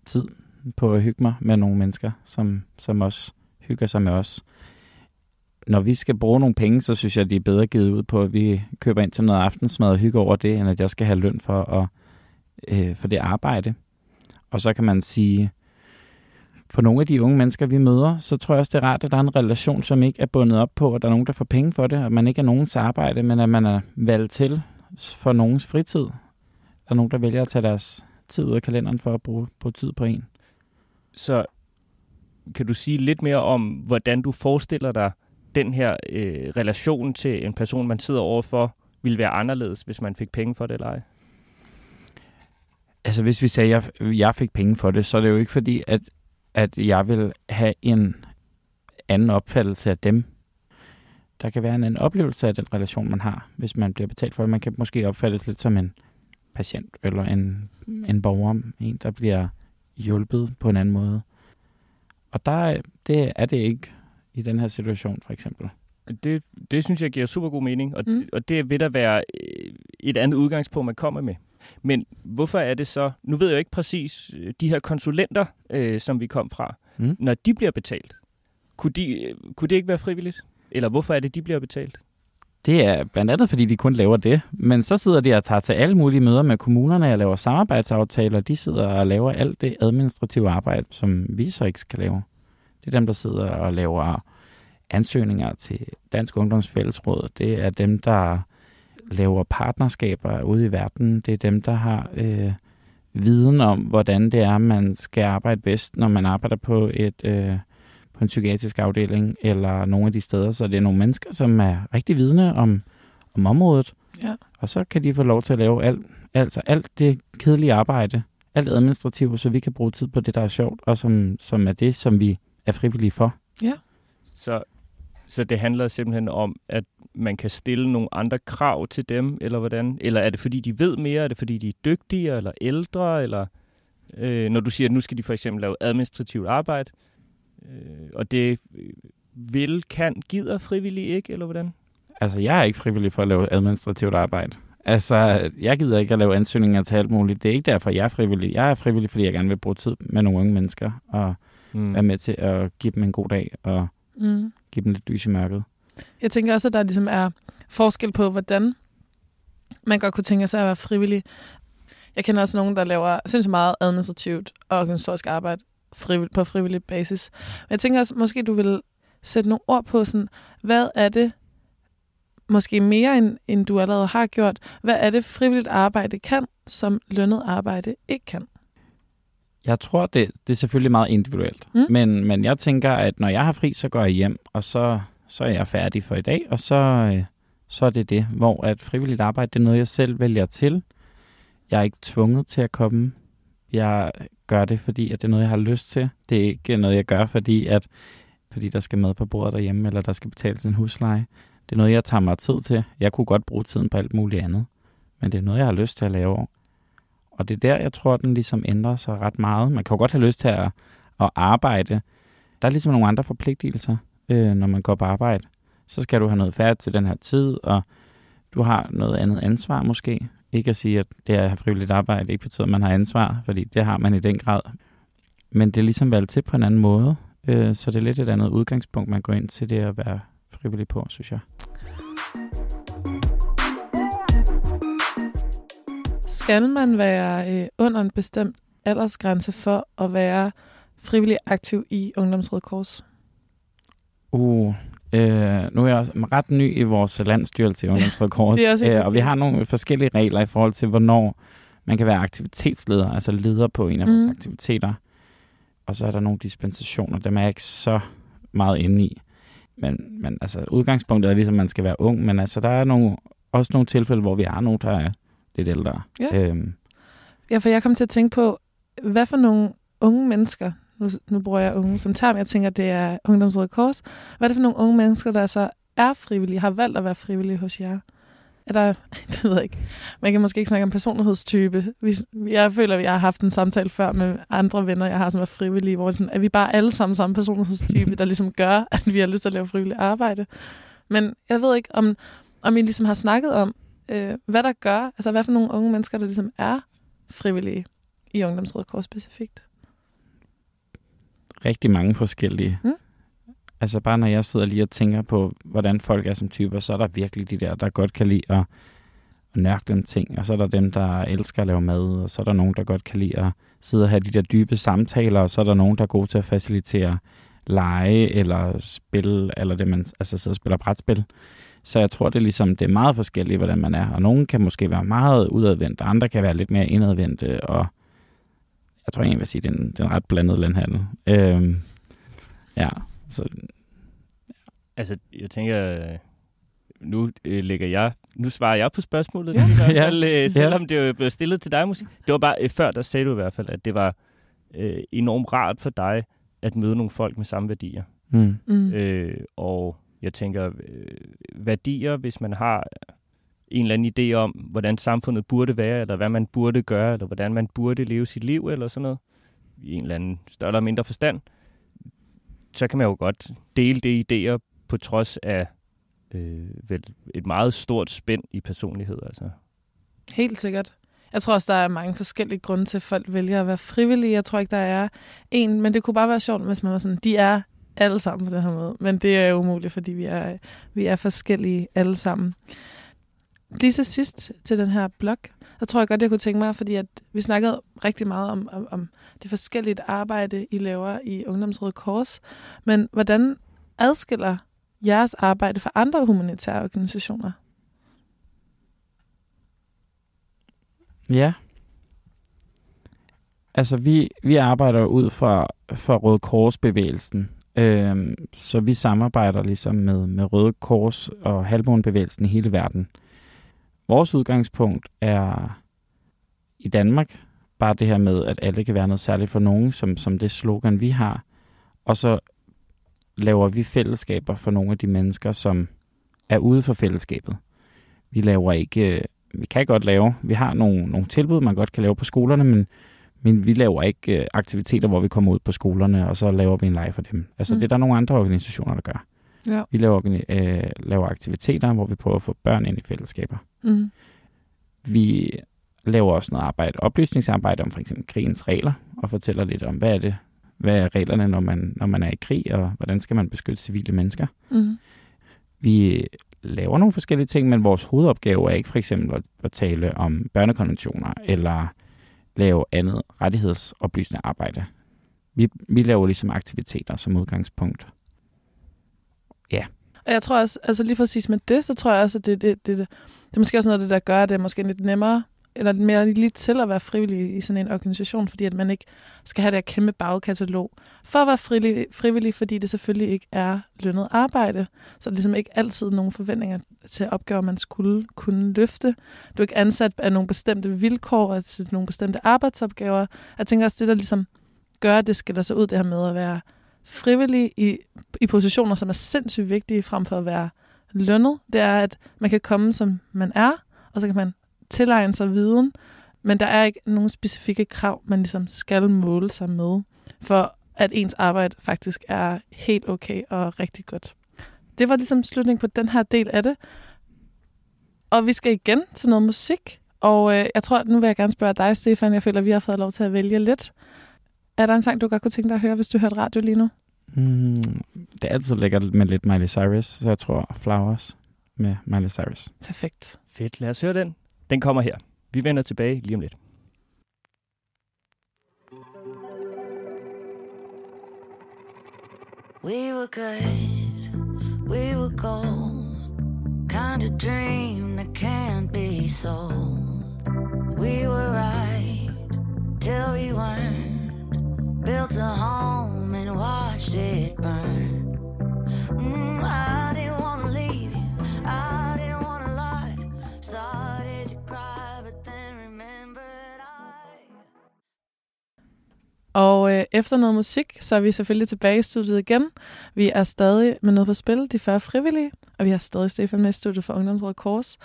tid på at hygge mig med nogle mennesker, som, som også hygger sig med os. Når vi skal bruge nogle penge, så synes jeg, de er bedre givet ud på, at vi køber ind til noget aftensmad og hygger over det, end at jeg skal have løn for, at, øh, for det arbejde. Og så kan man sige, for nogle af de unge mennesker, vi møder, så tror jeg også, det er rart, at der er en relation, som ikke er bundet op på, at der er nogen, der får penge for det, at man ikke er nogens arbejde, men at man er valgt til for nogens fritid. Der er nogen, der vælger at tage deres tid ud af kalenderen for at bruge, bruge tid på en. Så kan du sige lidt mere om, hvordan du forestiller dig, den her øh, relation til en person, man sidder overfor, ville være anderledes, hvis man fik penge for det eller ej? Altså hvis vi sagde, at jeg, jeg fik penge for det, så er det jo ikke fordi, at, at jeg vil have en anden opfattelse af dem. Der kan være en anden oplevelse af den relation, man har, hvis man bliver betalt for det. Man kan måske opfattes lidt som en patient eller en, en borger, en der bliver hjulpet på en anden måde. Og der det er det ikke i den her situation, for eksempel. Det, det synes jeg giver super god mening, og, Mm. og det vil der være øh, et andet udgangspunkt, man kommer med. Men hvorfor er det så, nu ved jeg jo ikke præcis, øh, de her konsulenter, øh, som vi kom fra, Mm. når de bliver betalt, kunne, de, øh, kunne det ikke være frivilligt? Eller hvorfor er det, de bliver betalt? Det er blandt andet, fordi de kun laver det. Men så sidder de og tager til alle mulige møder med kommunerne og laver samarbejdsaftaler. De sidder og laver alt det administrative arbejde, som vi så ikke skal lave. Det er dem, der sidder og laver ansøgninger til Dansk Ungdomsfællesråd. Det er dem, der laver partnerskaber ude i verden. Det er dem, der har øh, viden om, hvordan det er, man skal arbejde bedst, når man arbejder på et øh, på en psykiatrisk afdeling eller nogle af de steder. Så det er nogle mennesker, som er rigtig vidne om, om området. Ja. Og så kan de få lov til at lave alt, altså alt det kedelige arbejde, alt administrativt, så vi kan bruge tid på det, der er sjovt, og som, som er det, som vi er frivillige for. Så, så det handler simpelthen om, at man kan stille nogle andre krav til dem, eller hvordan? Eller er det fordi, de ved mere? Er det fordi, de er dygtigere eller ældre? Eller, øh, når du siger, at nu skal de for eksempel lave administrativt arbejde, øh, og det øh, vil, kan, gider frivillige ikke, eller hvordan? Altså, jeg er ikke frivillig for at lave administrativt arbejde. Altså, jeg gider ikke at lave ansøgninger til alt muligt. Det er ikke derfor, jeg er frivillig. Jeg er frivillig, fordi jeg gerne vil bruge tid med nogle unge mennesker, og Mm. være med til at give dem en god dag, og Mm. give dem lidt lys i mørket. Jeg tænker også, at der ligesom er forskel på, hvordan man godt kunne tænke sig at være frivillig. Jeg kender også nogen, der laver sindssygt meget administrativt og organisatorisk arbejde frivillig, på frivillig basis. Men jeg tænker også, måske du vil sætte nogle ord på, sådan, hvad er det, måske mere end, end du allerede har gjort, hvad er det frivilligt arbejde kan, som lønnet arbejde ikke kan? Jeg tror, det, det er selvfølgelig meget individuelt. Mm. Men, men jeg tænker, at når jeg har fri, så går jeg hjem, og så, så er jeg færdig for i dag, og så, øh, så er det det. Hvor at frivilligt arbejde, det er noget, jeg selv vælger til. Jeg er ikke tvunget til at komme. Jeg gør det, fordi at det er noget, jeg har lyst til. Det er ikke noget, jeg gør, fordi, at, fordi der skal mad på bordet derhjemme, eller der skal betales en husleje. Det er noget, jeg tager mig tid til. Jeg kunne godt bruge tiden på alt muligt andet. Men det er noget, jeg har lyst til at lave. Og det er der, jeg tror, den ligesom ændrer sig ret meget. Man kan jo godt have lyst til at, at arbejde. Der er ligesom nogle andre forpligtelser, øh, når man går på arbejde. Så skal du have noget færdigt til den her tid, og du har noget andet ansvar måske. Ikke at sige, at det at have frivilligt arbejde ikke betyder, at man har ansvar, fordi det har man i den grad. Men det er ligesom valgt til på en anden måde, øh, så det er lidt et andet udgangspunkt, man går ind til det at være frivillig på, synes jeg. Skal man være øh, under en bestemt aldersgrænse for at være frivillig aktiv i Ungdomsrøde Kors? Uh, øh, nu er jeg også ret ny i vores landstyrelse i Ungdomsrådet Kors, øh, og vi har nogle forskellige regler i forhold til, hvornår man kan være aktivitetsleder, altså leder på en af vores Mhm. aktiviteter. Og så er der nogle dispensationer, dem er jeg ikke så meget inde i. Men, men altså, udgangspunktet er ligesom, at man skal være ung, men altså, der er nogle, også nogle tilfælde, hvor vi har nogen, der er lidt ældre. Ja. Øhm, ja, for jeg kom til at tænke på, hvad for nogle unge mennesker, nu, nu bruger jeg unge som term, jeg tænker, det er Ungdomsrøde Kors, hvad er det for nogle unge mennesker, der så er frivillige, har valgt at være frivillige hos jer? Er der, det ved jeg ikke, man kan måske ikke snakke om personlighedstype. Vi, jeg føler, at jeg har haft en samtale før med andre venner, jeg har, som er frivillige, hvor sådan, er vi bare alle sammen samme personlighedstype, der ligesom gør, at vi har lyst til at lave frivilligt arbejde. Men jeg ved ikke, om, om I ligesom har snakket om, øh, hvad der gør, altså hvad for nogle unge mennesker, der ligesom er frivillige i Ungdomsrådet Kors specifikt. Rigtig mange forskellige. Mm. Altså bare når jeg sidder lige og tænker på, hvordan folk er som typer, så er der virkelig de der, der godt kan lide at, nørkle en ting, og så er der dem, der elsker at lave mad, og så er der nogen, der godt kan lide at sidde og have de der dybe samtaler, og så er der nogen, der er gode til at facilitere lege eller spil, eller det man altså sidder og spiller brætspil. Så jeg tror, det er ligesom, det er meget forskelligt, hvordan man er. Og nogen kan måske være meget udadvendt, og andre kan være lidt mere indadvendte, og jeg tror egentlig, jeg vil sige, det er en, det er en ret blandet landhandel. Øhm, ja, så Altså, jeg tænker, nu øh, lægger jeg, nu svarer jeg på spørgsmålet, Ja. i hvert Ja. fald, øh, selvom det jo blev stillet til dig, musik. Det var bare, øh, før der sagde du i hvert fald, at det var øh, enormt rart for dig at møde nogle folk med samme værdier. mm, Mm. Øh, og jeg tænker, øh, værdier, hvis man har en eller anden idé om, hvordan samfundet burde være, eller hvad man burde gøre, eller hvordan man burde leve sit liv, eller sådan noget, i en eller anden større eller mindre forstand, så kan man jo godt dele de idéer på trods af øh, vel et meget stort spænd i personlighed. Altså. Helt sikkert. Jeg tror også, der er mange forskellige grunde til, at folk vælger at være frivillige. Jeg tror ikke, der er en, men det kunne bare være sjovt, hvis man var sådan, de er alle sammen på den her måde. Men det er umuligt, fordi vi er, vi er forskellige alle sammen. Lige så sidst til den her blog, så tror jeg godt, jeg kunne tænke mig, fordi at vi snakkede rigtig meget om, om, om det forskellige arbejde, I laver i Ungdomsrådet Kors. Men hvordan adskiller jeres arbejde fra andre humanitære organisationer? Ja. Altså, vi, vi arbejder ud fra, fra Røde Kors-bevægelsen. Øhm, så vi samarbejder ligesom med, med Røde Kors og Halvmånebevægelsen i hele verden. Vores udgangspunkt er i Danmark bare det her med, at alle kan være noget særligt for nogen, som, som det slogan, vi har. Og så laver vi fællesskaber for nogle af de mennesker, som er ude for fællesskabet. Vi laver ikke øh, vi kan godt lave. Vi har nogle, nogle tilbud, man godt kan lave på skolerne, men, men vi laver ikke øh, aktiviteter, hvor vi kommer ud på skolerne, og så laver vi en leg for dem. Altså, Mm. det er der nogle andre organisationer, der gør. Ja. Vi laver, øh, laver aktiviteter, hvor vi prøver at få børn ind i fællesskaber. Mm. Vi laver også noget arbejde, oplysningsarbejde om for eksempel krigens regler, og fortæller lidt om, hvad er det, hvad er reglerne, når man, når man er i krig, og hvordan skal man beskytte civile mennesker. Mm. Vi laver nogle forskellige ting, men vores hovedopgave er ikke for eksempel at, at tale om børnekonventioner eller lave andet rettighedsoplysende arbejde. Vi, vi laver ligesom aktiviteter som udgangspunkt. Ja. Og jeg tror også, altså lige præcis med det, så tror jeg også, at det, det, det, det, det er måske også noget af det, der gør, at det er måske lidt nemmere, eller mere lige til at være frivillig i sådan en organisation, fordi at man ikke skal have det her kæmpe bagkatalog for at være frivillig, frivillig, fordi det selvfølgelig ikke er lønnet arbejde. Så er ligesom ikke altid nogen forventninger til opgaver, man skulle kunne løfte. Du er ikke ansat af nogle bestemte vilkår og til nogle bestemte arbejdsopgaver. Jeg tænker også, det der ligesom gør, at det skiller sig ud, det her med at være frivillig i, i positioner, som er sindssygt vigtige, frem for at være lønnet, det er, at man kan komme, som man er, og så kan man tilegne sig viden, men der er ikke nogen specifikke krav, man ligesom skal måle sig med, for at ens arbejde faktisk er helt okay og rigtig godt. Det var ligesom slutningen på den her del af det. Og vi skal igen til noget musik, og øh, jeg tror, at nu vil jeg gerne spørge dig, Stefan. Jeg føler, at vi har fået lov til at vælge lidt. Er der en sang, du godt kunne tænke dig at høre, hvis du hørte radio lige nu? Mm, det er altid lækkert med lidt Miley Cyrus, så jeg tror Flowers med Miley Cyrus. Perfekt. Fedt, lad os høre den. Den kommer her. Vi vender tilbage lige om lidt. We were good, we were gold. Kind of dream that can't be sold. We were right till we weren't. Built a home and watched it burn. Mm, I Øh, efter noget musik, så er vi selvfølgelig tilbage i studiet igen. Vi er stadig med noget på spil, de 40 frivillige, og vi har stadig Stefan med i studiet for Ungdomsrådet Kors.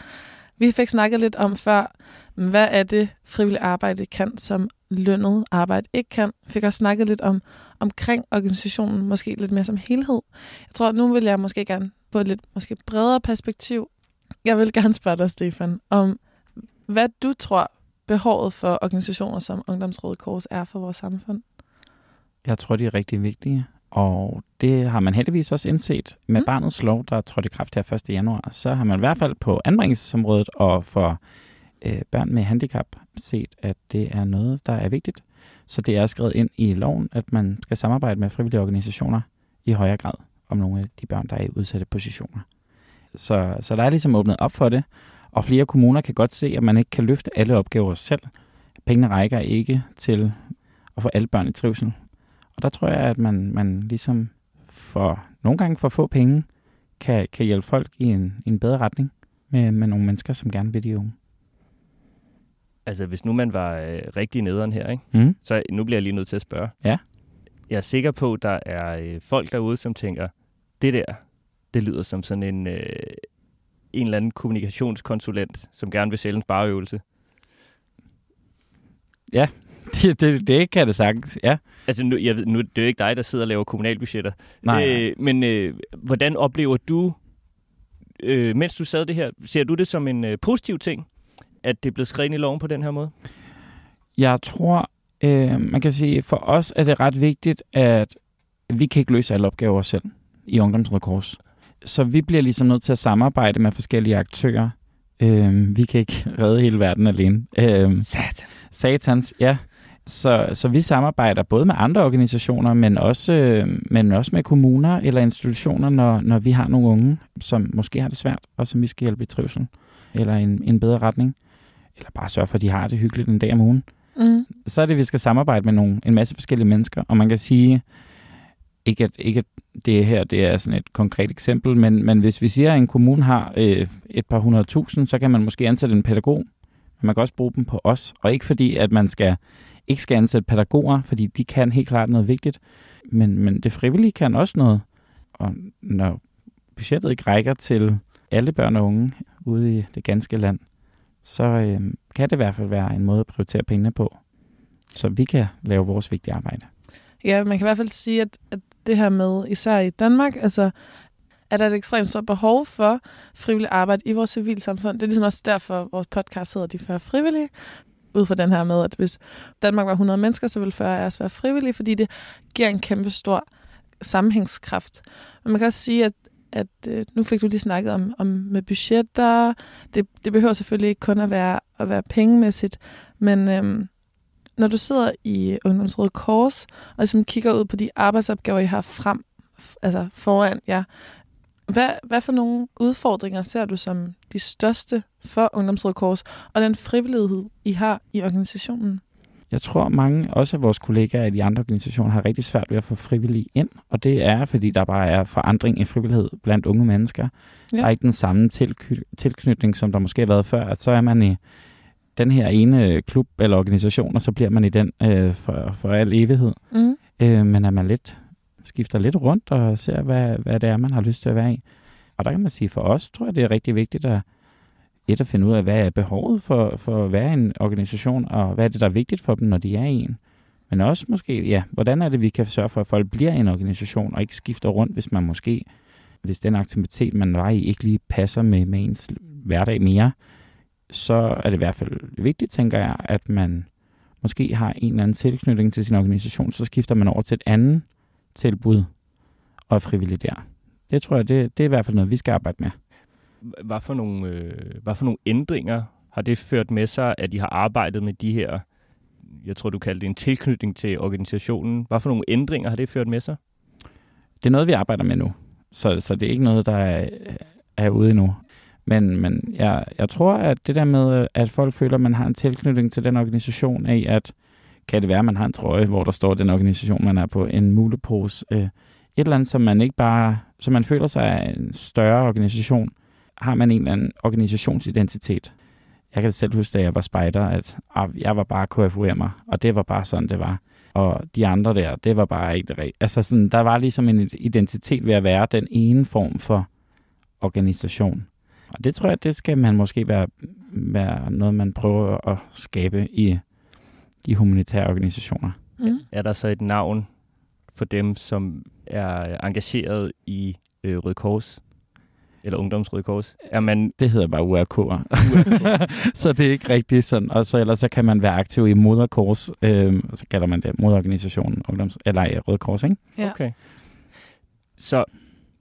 Vi fik snakket lidt om før, hvad er det frivilligt arbejde kan, som lønnet arbejde ikke kan. Vi fik også snakket lidt om omkring organisationen, måske lidt mere som helhed. Jeg tror, at nu vil jeg måske gerne få et lidt måske bredere perspektiv. Jeg vil gerne spørge dig, Stefan, om hvad du tror behovet for organisationer som Ungdomsrådet Kors er for vores samfund. Jeg tror, de er rigtig vigtige. Og det har man heldigvis også indset med Mm. barnets lov, der er trådt i kraft her 1. januar. Så har man i hvert fald på anbringelsesområdet og for øh, børn med handicap set, at det er noget, der er vigtigt. Så det er skrevet ind i loven, at man skal samarbejde med frivillige organisationer i højere grad om nogle af de børn, der er i udsatte positioner. Så, så der er ligesom åbnet op for det, og flere kommuner kan godt se, at man ikke kan løfte alle opgaver selv. Pengene rækker ikke til at få alle børn i trivsel. Og der tror jeg, at man, man ligesom for nogle gange for få penge kan, kan hjælpe folk i en, i en bedre retning med, med nogle mennesker, som gerne vil de unge. Altså, hvis nu man var øh, rigtig nederen her, ikke? Mm. så nu bliver jeg lige nødt til at spørge. Ja. Jeg er sikker på, at der er øh, folk derude, som tænker, det der, det lyder som sådan en, øh, en eller anden kommunikationskonsulent, som gerne vil sælge en spareøvelse. Det, det, det kan det sagtens, ja. Altså, nu, jeg ved, nu det er jo ikke dig, der sidder og laver kommunalbudgetter. Nej, Øh, men øh, hvordan oplever du, øh, mens du sad det her, ser du det som en øh, positiv ting, at det er blevet skrevet ind i loven på den her måde? Jeg tror, øh, man kan sige, for os er det ret vigtigt, at vi kan ikke løse alle opgaver selv i Ungdomsrådet Kors. Så vi bliver ligesom nødt til at samarbejde med forskellige aktører. Øh, vi kan ikke redde hele verden alene. Øh, Satans. Satans, ja. Så, så vi samarbejder både med andre organisationer, men også, øh, men også med kommuner eller institutioner, når, når vi har nogle unge, som måske har det svært, og som vi skal hjælpe i trivsel, eller en, en bedre retning, eller bare sørge for, at de har det hyggeligt en dag om ugen. Mm. Så er det, at vi skal samarbejde med nogle, en masse forskellige mennesker, og man kan sige, ikke at, ikke at det her det er sådan et konkret eksempel, men, men hvis vi siger, at en kommune har øh, et par hundrede tusind, så kan man måske ansætte en pædagog, men man kan også bruge dem på os, og ikke fordi, at man skal ikke skal ansætte pædagoger, fordi de kan helt klart noget vigtigt, men, men det frivillige kan også noget. Og når budgettet ikke rækker til alle børn og unge ude i det ganske land, så øh, kan det i hvert fald være en måde at prioritere pengene på, så vi kan lave vores vigtige arbejde. Ja, man kan i hvert fald sige, at, at det her med, især i Danmark, altså, er der et ekstremt stort behov for frivillig arbejde i vores civilsamfund. Det er ligesom også derfor, vores podcast hedder De Før Frivillige, ud fra den her med, at hvis Danmark var 100 mennesker, så ville 40 af os være frivillige, fordi det giver en kæmpe stor sammenhængskraft. Men man kan også sige, at, at øh, nu fik du lige snakket om, om med budgetter. Det, det behøver selvfølgelig ikke kun at være, at være pengemæssigt, men øhm, når du sidder i Ungdomsrådet Kors, og ligesom kigger ud på de arbejdsopgaver, I har frem, altså foran jer, hvad, hvad for nogle udfordringer ser du som de største for Ungdomsrådet Kors, og den frivillighed, I har i organisationen? Jeg tror, mange også af vores kollegaer i de andre organisationer har rigtig svært ved at få frivillige ind, og det er, fordi der bare er forandring i frivillighed blandt unge mennesker. Ja. Der er ikke den samme tilknytning, som der måske har været før, at så er man i den her ene klub eller organisation, og så bliver man i den øh, for, for al evighed. Mm. Øh, men at man lidt skifter lidt rundt og ser, hvad, hvad det er, man har lyst til at være i. Og der kan man sige, for os tror jeg, det er rigtig vigtigt at, et at finde ud af, hvad er behovet for, for at være i en organisation, og hvad er det, der er vigtigt for dem, når de er i en. Men også måske, ja, hvordan er det, vi kan sørge for, at folk bliver i en organisation, og ikke skifter rundt, hvis man måske, hvis den aktivitet, man var i, ikke lige passer med, med ens hverdag mere, så er det i hvert fald vigtigt, tænker jeg, at man måske har en eller anden tilknytning til sin organisation, så skifter man over til et andet tilbud og er frivillig der. Det tror jeg, det, det er i hvert fald noget, vi skal arbejde med. Hvad for, nogle, øh, hvad for nogle ændringer har det ført med sig, at de har arbejdet med de her, jeg tror du kaldte det en tilknytning til organisationen. Hvad for nogle ændringer har det ført med sig? Det er noget, vi arbejder med nu, så, så det er ikke noget, der er, er ude endnu. Men, men jeg, jeg tror, at det der med, at folk føler, at man har en tilknytning til den organisation af, at kan det være, at man har en trøje, hvor der står den organisation, man er på, en mulepose, øh, et eller andet, som man ikke bare, så man føler sig af en større organisation, har man en eller anden organisationsidentitet. Jeg kan selv huske, da jeg var spejder, at ah, jeg var bare KFUM'er, og det var bare sådan, det var. og de andre der, det var bare ikke det rigtige. Altså sådan, der var ligesom en identitet ved at være den ene form for organisation. Og det tror jeg, det skal man måske være, være noget, man prøver at skabe i de humanitære organisationer. Mm. Er der så et navn for dem, som er engageret i øh, Røde Kors? Eller Ungdomsrøde Kors? Er man... Det hedder bare URK'er. så det er ikke rigtigt sådan. Og så ellers så kan man være aktiv i Moderkors, øh, så kalder man det moderorganisationen, ungdoms, eller ja, Røde Kors, ikke? Ja. Okay. Så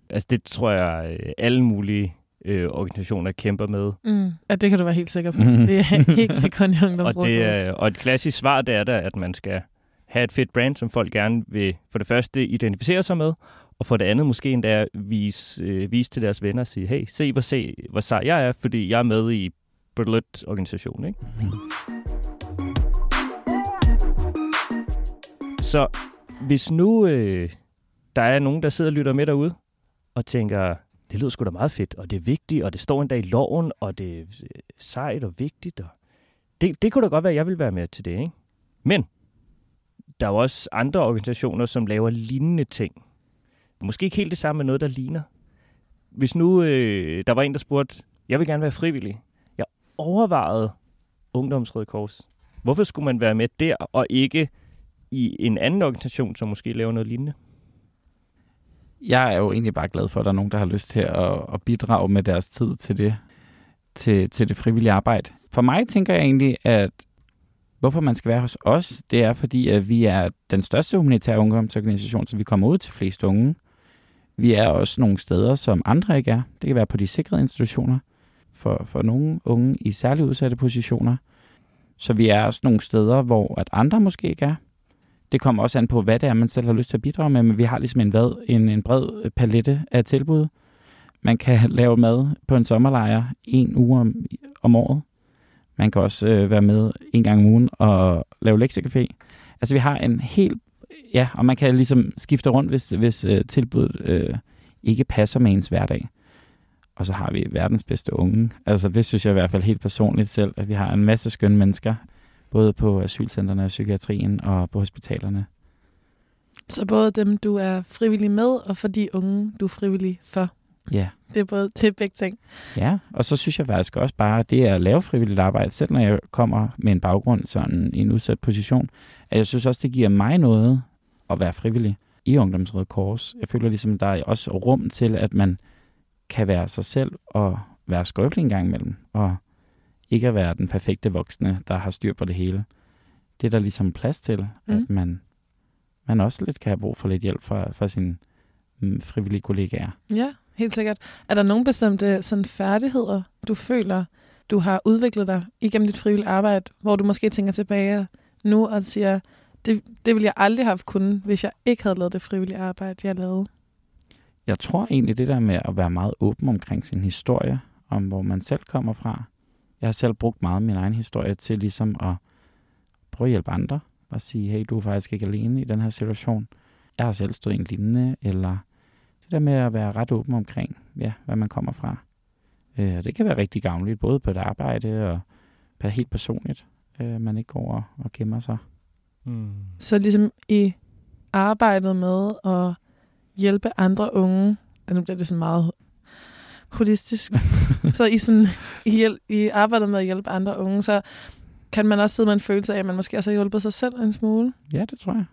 altså det tror jeg, øh, alle mulige øh, organisationer kæmper med. Mm. Ja, det kan du være helt sikker på. Mhm. Det er ikke kun i Og, det, er, og et klassisk svar, det er da, at man skal have et fedt brand, som folk gerne vil for det første identificere sig med, og for det andet måske endda vise, øh, vise til deres venner og sige, hey, se hvor, se, hvor sej jeg er, fordi jeg er med i Berlut-organisationen. Ikke? Så hvis nu øh, der er nogen, der sidder og lytter med derude, og tænker, det lyder sgu da meget fedt, og det er vigtigt, og det står endda i loven, og det er øh, sejt og vigtigt, og det, det kunne da godt være, at jeg vil være med til det, ikke? Men der er jo også andre organisationer, som laver lignende ting. Måske ikke helt det samme med noget, der ligner. Hvis nu øh, der var en, der spurgte, jeg vil gerne være frivillig. Jeg overvejede Ungdomsrøde Kors. Hvorfor skulle man være med der, og ikke i en anden organisation, som måske laver noget lignende? Jeg er jo egentlig bare glad for, at der er nogen, der har lyst til at, at bidrage med deres tid til det, til, til det frivillige arbejde. For mig tænker jeg egentlig, at hvorfor man skal være hos os, det er fordi, at vi er den største humanitære ungdomsorganisation, så vi kommer ud til flest unge. Vi er også nogle steder, som andre ikke er. Det kan være på de sikrede institutioner for, for nogle unge i særligt udsatte positioner. Så vi er også nogle steder, hvor at andre måske ikke er. Det kommer også an på, hvad det er, man selv har lyst til at bidrage med, men vi har ligesom en, hvad, en, en bred palette af tilbud. Man kan lave mad på en sommerlejr en uge om, om året. Man kan også øh, være med en gang om ugen og lave lektiecafé. Altså vi har en helt... Ja, og man kan ligesom skifte rundt, hvis, hvis øh, tilbuddet øh, ikke passer med ens hverdag. Og så har vi verdens bedste unge. Altså det synes jeg i hvert fald helt personligt selv, at vi har en masse skønne mennesker, både på asylcentrene psykiatrien og på hospitalerne. Så både dem, du er frivillig med, og for de unge, du er frivillig for. Ja. Det er både til begge ting. Ja, og så synes jeg faktisk også bare, at det at lave frivilligt arbejde, selv når jeg kommer med en baggrund sådan i en udsat position, at jeg synes også, det giver mig noget at være frivillig i Ungdomsrøde Kors. Jeg føler ligesom, der er også rum til, at man kan være sig selv og være skrøbelig en gang imellem, og ikke at være den perfekte voksne, der har styr på det hele. Det er der ligesom plads til, mm. at man, man også lidt kan have brug for lidt hjælp fra, fra sine mm, frivillige kollegaer. Ja, helt sikkert. Er der nogle bestemte sådan, færdigheder, du føler, du har udviklet dig igennem dit frivillige arbejde, hvor du måske tænker tilbage nu og siger, det, det ville jeg aldrig have kunnet, hvis jeg ikke havde lavet det frivillige arbejde, jeg lavede? Jeg tror egentlig det der med at være meget åben omkring sin historie, om hvor man selv kommer fra. Jeg har selv brugt meget af min egen historie til ligesom at prøve at hjælpe andre. Og sige, hey, du er faktisk ikke alene i den her situation. Jeg har selv stået i en lignende, eller det der med at være ret åben omkring, ja, hvad man kommer fra. Øh, det kan være rigtig gavnligt, både på et arbejde og på helt personligt. Øh, man ikke går og, og gemmer sig. Mm. Så ligesom i arbejdet med at hjælpe andre unge, og nu bliver det så meget holistisk, så i, sådan, i, hjælp, i arbejdet med at hjælpe andre unge, så kan man også sidde med en følelse af, at man måske også har hjulpet sig selv en smule. Ja, det tror jeg.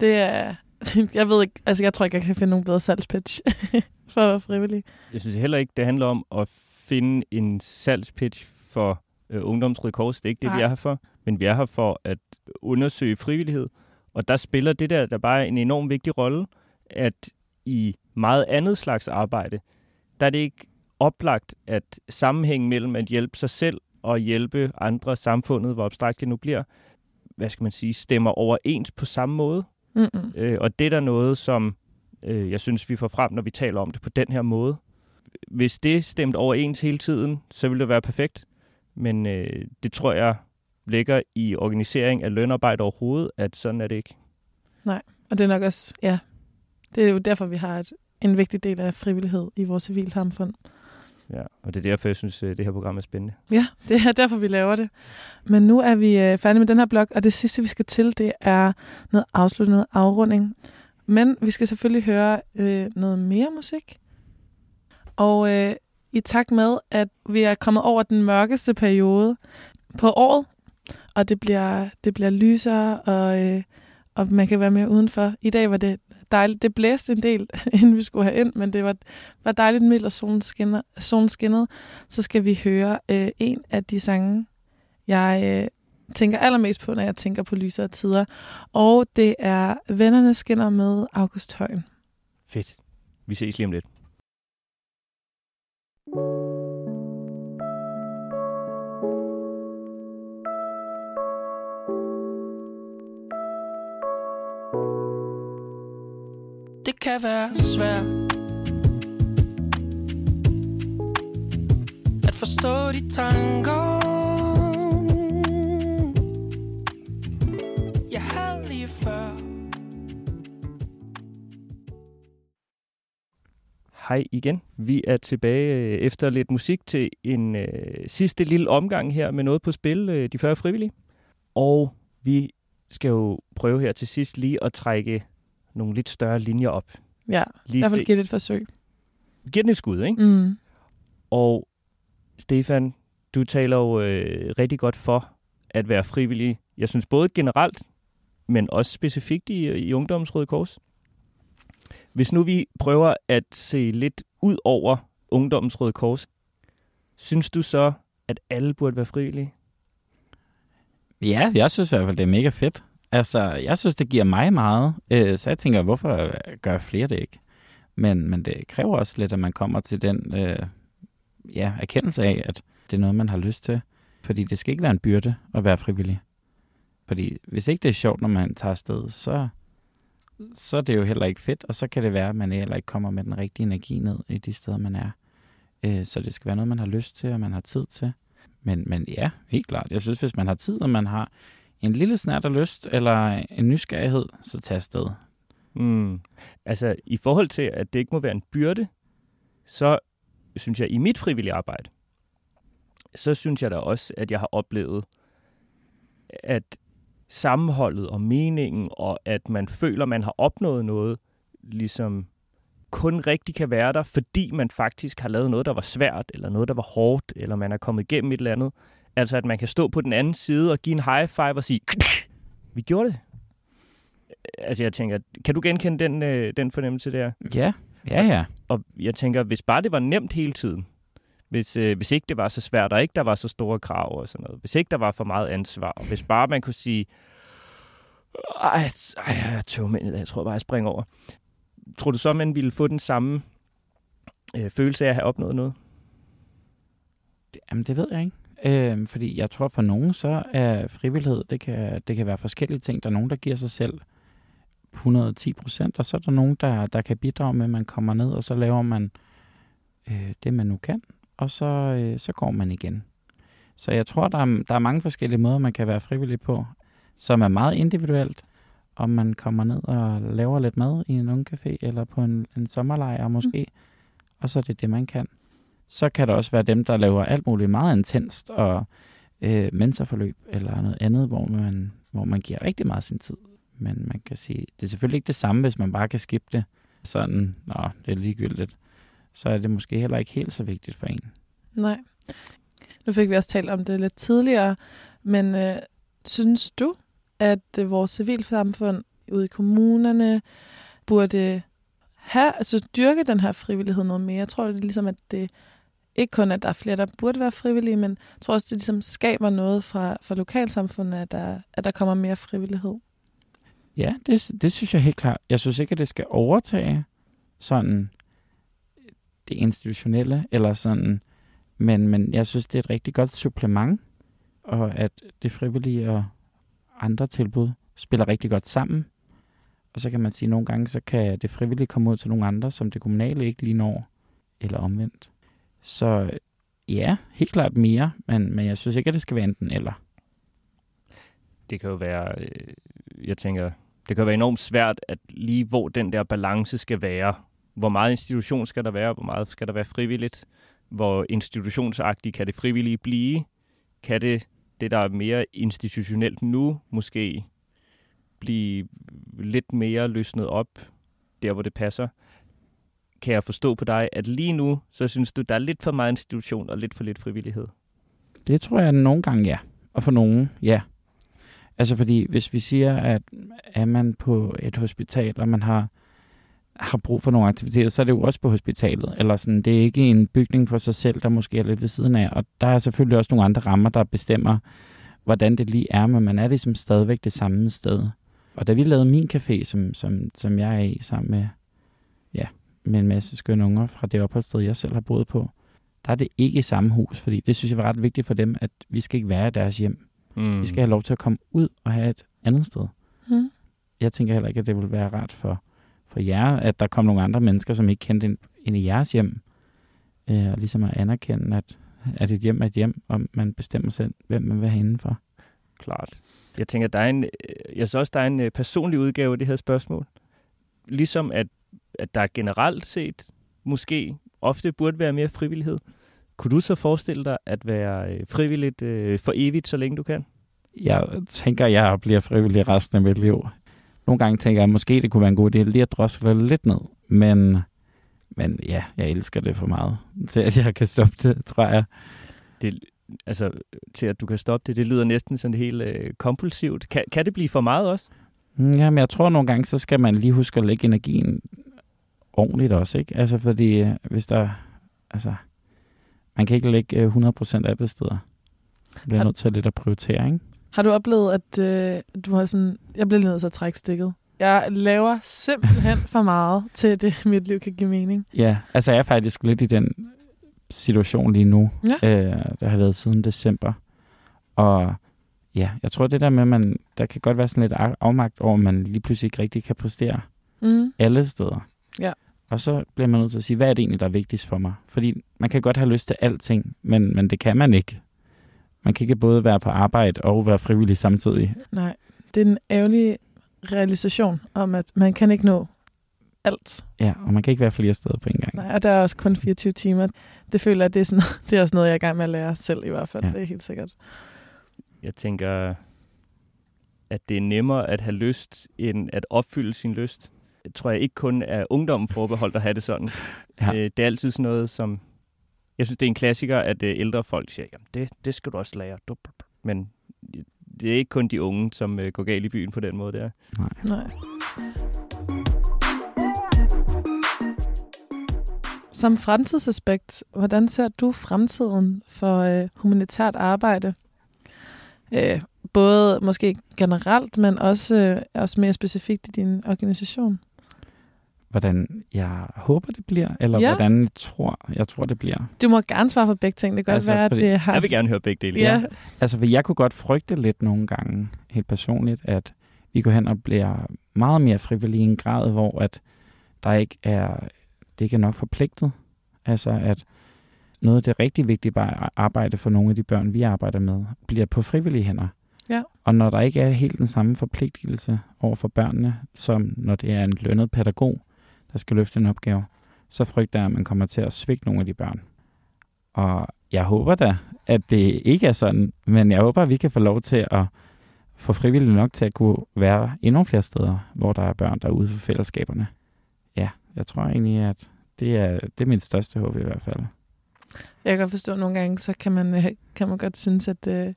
Det er, jeg ved ikke, altså jeg tror ikke, jeg kan finde nogen bedre salgspitch for at være frivillig. Jeg synes heller ikke, det handler om at finde en salgspitch for øh, Ungdomsrøde Kors. Det er ikke det, Nej. vi er her for. Men vi er her for at undersøge frivillighed. Og der spiller det der, der bare er en enorm vigtig rolle, at i meget andet slags arbejde, der er det ikke oplagt, at sammenhængen mellem at hjælpe sig selv og hjælpe andre samfundet, hvor abstrakt det nu bliver, hvad skal man sige, stemmer overens på samme måde. Mm-mm. Øh, og det er der noget, som øh, jeg synes, vi får frem, når vi taler om det på den her måde. Hvis det stemte overens hele tiden, så ville det være perfekt. Men øh, det tror jeg ligger i organisering af lønarbejde overhovedet, at sådan er det ikke. Og det er nok også, ja, det er jo derfor, vi har et, en vigtig del af frivillighed i vores civilsamfund. Ja, og det er derfor, jeg synes, øh, det her program er spændende. Ja, det er derfor, vi laver det. Men nu er vi øh, færdige med den her blog, og det sidste, vi skal til, det er noget afslutning, noget afrunding. Men vi skal selvfølgelig høre øh, noget mere musik. Og øh, i takt med, at vi er kommet over den mørkeste periode på året, og det bliver, det bliver lysere, og, øh, og man kan være mere udenfor. I dag var det dejligt. Det blæste en del, inden vi skulle have ind, men det var, var dejligt mild, og solen, skinner, solen skinnede. Så skal vi høre øh, en af de sange, jeg øh, tænker allermest på, når jeg tænker på lysere tider. Og det er Vennerne skinner med August Højen. Fedt. Vi ses lige om lidt. Kan være svært At forstå de tanker Jeg havde lige før Hej igen. Vi er tilbage øh, efter lidt musik til en øh, sidste lille omgang her med noget på spil, øh, de 40 frivillige. Og vi skal jo prøve her til sidst lige at trække nogle lidt større linjer op. Ja, Lige i hvert fald se- give det et forsøg. Giv den et skud, ikke? Mm. Og Stefan, du taler jo øh, rigtig godt for at være frivillig. Jeg synes både generelt, men også specifikt i, i Ungdomsrøde Kors. Hvis nu vi prøver at se lidt ud over Ungdommens Røde Kors, synes du så, at alle burde være frivillige? Ja, jeg synes i hvert fald, det er mega fedt. Altså, jeg synes, det giver mig meget. Øh, så jeg tænker, hvorfor gør flere det ikke? Men, men det kræver også lidt, at man kommer til den øh, ja, erkendelse af, at det er noget, man har lyst til. Fordi det skal ikke være en byrde at være frivillig. Fordi hvis ikke det er sjovt, når man tager afsted, så, så er det jo heller ikke fedt. Og så kan det være, at man heller ikke kommer med den rigtige energi ned i de steder, man er. Øh, så det skal være noget, man har lyst til, og man har tid til. Men, men ja, helt klart. Jeg synes, hvis man har tid, og man har en lille snært af lyst, eller en nysgerrighed, så tag afsted. Mm. Altså, i forhold til, at det ikke må være en byrde, så synes jeg, i mit frivillige arbejde, så synes jeg da også, at jeg har oplevet, at sammenholdet og meningen, og at man føler, man har opnået noget, ligesom kun rigtig kan være der, fordi man faktisk har lavet noget, der var svært, eller noget, der var hårdt, eller man er kommet igennem et eller andet. Altså, at man kan stå på den anden side og give en high five og sige, vi gjorde det. Altså, jeg tænker, kan du genkende den, øh, den fornemmelse der? Ja, ja, ja. Og jeg tænker, hvis bare det var nemt hele tiden, hvis, øh, hvis ikke det var så svært, og ikke der var så store krav og sådan noget, hvis ikke der var for meget ansvar, og hvis bare man kunne sige, ej, ej jeg er tøvmænd i dag, jeg tror bare, jeg springer over. Tror du så, man ville få den samme øh, følelse af at have opnået noget? Jamen, det ved jeg ikke. Øhm, fordi jeg tror for nogen, så er frivillighed, det kan, det kan være forskellige ting. Der er nogen, der giver sig selv 110 procent, og så er der nogen, der, der kan bidrage med, at man kommer ned, og så laver man øh, det, man nu kan, og så, øh, så går man igen. Så jeg tror, der er, der er mange forskellige måder, man kan være frivillig på, som er meget individuelt, om man kommer ned og laver lidt mad i en ungcafé, eller på en, en sommerlejr måske, mm. og så er det det, man kan. Så kan der også være dem, der laver alt muligt meget intenst, og øh, mentorforløb, eller noget andet, hvor man, hvor man giver rigtig meget sin tid. Men man kan sige, det er selvfølgelig ikke det samme, hvis man bare kan skippe det. Sådan, nå, det er ligegyldigt. Så er det måske heller ikke helt så vigtigt for en. Nej. Nu fik vi også talt om det lidt tidligere, men øh, synes du, at øh, vores civilsamfund ude i kommunerne burde have, altså dyrke den her frivillighed noget mere? Jeg tror, det er ligesom, at det ikke kun, at der er flere, der burde være frivillige, men jeg tror også, det ligesom skaber noget fra, fra lokalsamfundet, at der, at der kommer mere frivillighed. Ja, det, det synes jeg helt klart. Jeg synes ikke, at det skal overtage sådan det institutionelle, eller sådan, men, men jeg synes, det er et rigtig godt supplement, og at det frivillige og andre tilbud spiller rigtig godt sammen. Og så kan man sige, at nogle gange, så kan det frivillige komme ud til nogle andre, som det kommunale ikke lige når, eller omvendt. Så ja, helt klart mere, men, men jeg synes ikke, at det skal være enten eller. Det kan jo være, øh, jeg tænker, det kan være enormt svært, at lige hvor den der balance skal være. Hvor meget institution skal der være, hvor meget skal der være frivilligt. hvor institutionsagtigt kan det frivillige blive? Kan det, det der er mere institutionelt nu, måske blive lidt mere løsnet op, der hvor det passer? Kan jeg forstå på dig, at lige nu, så synes du, der er lidt for meget institution og lidt for lidt frivillighed? Det tror jeg nogle gange ja. Og for nogen, ja. Altså fordi, hvis vi siger, at er man på et hospital, og man har, har brug for nogle aktiviteter, så er det jo også på hospitalet. Eller sådan, det er ikke en bygning for sig selv, der måske er lidt ved siden af. Og der er selvfølgelig også nogle andre rammer, der bestemmer, hvordan det lige er, men man er ligesom stadigvæk det samme sted. Og da vi lavede min café, som, som, som jeg er i sammen med, med en masse skønne unger fra det opholdssted, jeg selv har boet på, der er det ikke i samme hus, fordi det synes jeg var ret vigtigt for dem, at vi skal ikke være i deres hjem. Mm. Vi skal have lov til at komme ud og have et andet sted. Mm. Jeg tænker heller ikke, at det vil være rart for, for jer, at der kom nogle andre mennesker, som ikke kendte ind, ind i jeres hjem. Øh, og ligesom at anerkende, at, at et hjem er et hjem, og man bestemmer selv, hvem man vil have indenfor. Klart. Jeg tænker, der er en, øh, jeg synes også, der er en øh, personlig udgave af det her spørgsmål. Ligesom at, at der generelt set måske ofte burde være mere frivillighed. Kunne du så forestille dig at være øh, frivilligt øh, for evigt, så længe du kan? Jeg tænker, jeg bliver frivillig resten af mit liv. Nogle gange tænker jeg, at måske det kunne være en god idé lige at drosle lidt ned. Men, men ja, jeg elsker det for meget, til at jeg kan stoppe det, tror jeg. Det, altså, til at du kan stoppe det, det lyder næsten sådan helt øh, kompulsivt. Kan, kan det blive for meget også? Mm, Ja, men jeg tror nogle gange, så skal man lige huske at lægge energien ordentligt også, ikke? Altså, fordi øh, hvis der... Altså, man kan ikke lægge øh, 100% af det steder. Man bliver Har- nødt til lidt at prioritere, ikke? Har du oplevet, at øh, du har sådan... Jeg bliver nødt til at trække stikket. Jeg laver simpelthen for meget til, at det, mit liv kan give mening. Ja, altså jeg er faktisk lidt i den situation lige nu. Ja. Øh, der har været siden december. Og ja, jeg tror det der med, at man, der kan godt være sådan lidt af- afmagt over, at man lige pludselig ikke rigtig kan præstere Mm. alle steder. Ja. Og så bliver man nødt til at sige, hvad er det egentlig, der er vigtigst for mig? Fordi man kan godt have lyst til alting, men, men det kan man ikke. Man kan ikke både være på arbejde og være frivillig samtidig. Nej, det er en ærgerlig realisation om, at man kan ikke nå alt. Ja, og man kan ikke være flere steder på en gang. Nej, og der er også kun 24 timer. Det føler jeg, det er, sådan, det er også noget, jeg er i gang med at lære selv i hvert fald. Ja. Det er helt sikkert. Jeg tænker, at det er nemmere at have lyst, end at opfylde sin lyst. Jeg tror jeg ikke kun er ungdommen forbeholdt at have det sådan. Ja. Øh, det er altid sådan noget, som... Jeg synes, det er en klassiker, at øh, ældre folk siger, jamen det, det skal du også lære. Du- Men det er ikke kun de unge, som øh, går galt i byen på den måde der. Nej. Som fremtidsaspekt, hvordan ser du fremtiden for øh, humanitært arbejde? Øh, både måske generelt, men også, øh, også mere specifikt i din organisation. Hvordan jeg håber, det bliver, eller Ja. hvordan jeg tror, jeg tror, det bliver. Du må gerne svare for begge ting. Det kan godt Altså, være, at fordi- det har... Jeg vil gerne høre begge dele. Ja, Altså, for jeg kunne godt frygte lidt nogle gange, helt personligt, at vi går hen og bliver meget mere frivillige i en grad, hvor at der ikke er, det ikke er nok forpligtet. Altså, at noget af det rigtig vigtige bare at arbejde for nogle af de børn, vi arbejder med, bliver på frivillige hænder. Ja. Og når der ikke er helt den samme forpligtelse over for børnene, som når det er en lønnet pædagog, der skal løfte en opgave, så frygter jeg, at man kommer til at svigte nogle af de børn. Og jeg håber da, at det ikke er sådan, men jeg håber, at vi kan få lov til at få frivillige nok til at kunne være endnu flere steder, hvor der er børn, der er ude for fællesskaberne. Ja, jeg tror egentlig, at det er, det er mit største håb i hvert fald. Jeg kan godt forstå, at nogle gange, så kan man, øh, kan man godt synes, at, øh,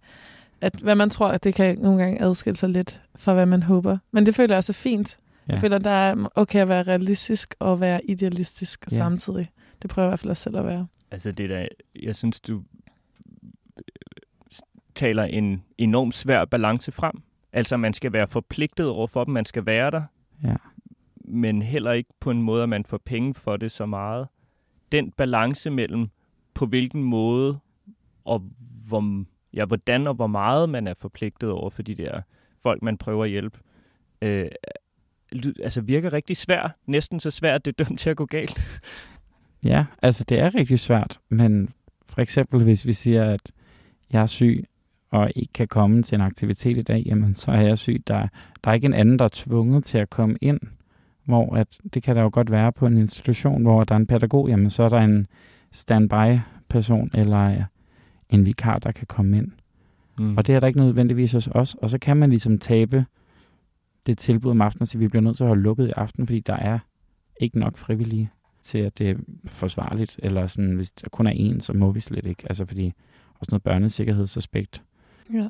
at hvad man tror, at det kan nogle gange adskille sig lidt fra, hvad man håber. Men det føler jeg også er fint. Ja. Jeg føler, der er okay at være realistisk og være idealistisk Ja. samtidig. Det prøver jeg i hvert fald også selv at være. Altså det der, jeg synes, du øh, taler en enormt svær balance frem. Altså man skal være forpligtet over for dem, man skal være der, Ja. men heller ikke på en måde, at man får penge for det så meget. Den balance mellem på hvilken måde og hvor, ja, hvordan og hvor meget man er forpligtet over for de der folk, man prøver at hjælpe, øh, altså virker rigtig svær. Næsten så svært, at det er dømt til at gå galt. Ja, altså det er rigtig svært, men for eksempel hvis vi siger, at jeg er syg og ikke kan komme til en aktivitet i dag, jamen så er jeg syg. Der, der er ikke en anden, der er tvunget til at komme ind, hvor at, det kan der jo godt være på en institution, hvor der er en pædagog, jamen så er der en standby person eller en vikar, der kan komme ind. Mm. Og det er der ikke nødvendigvis hos os. Og så kan man ligesom tabe det tilbud om aftenen, så vi bliver nødt til at holde lukket i aften, fordi der er ikke nok frivillige til, at det er forsvarligt. Eller sådan, hvis der kun er en, så må vi slet ikke. Altså fordi også noget børnesikkerhedsaspekt. Ja.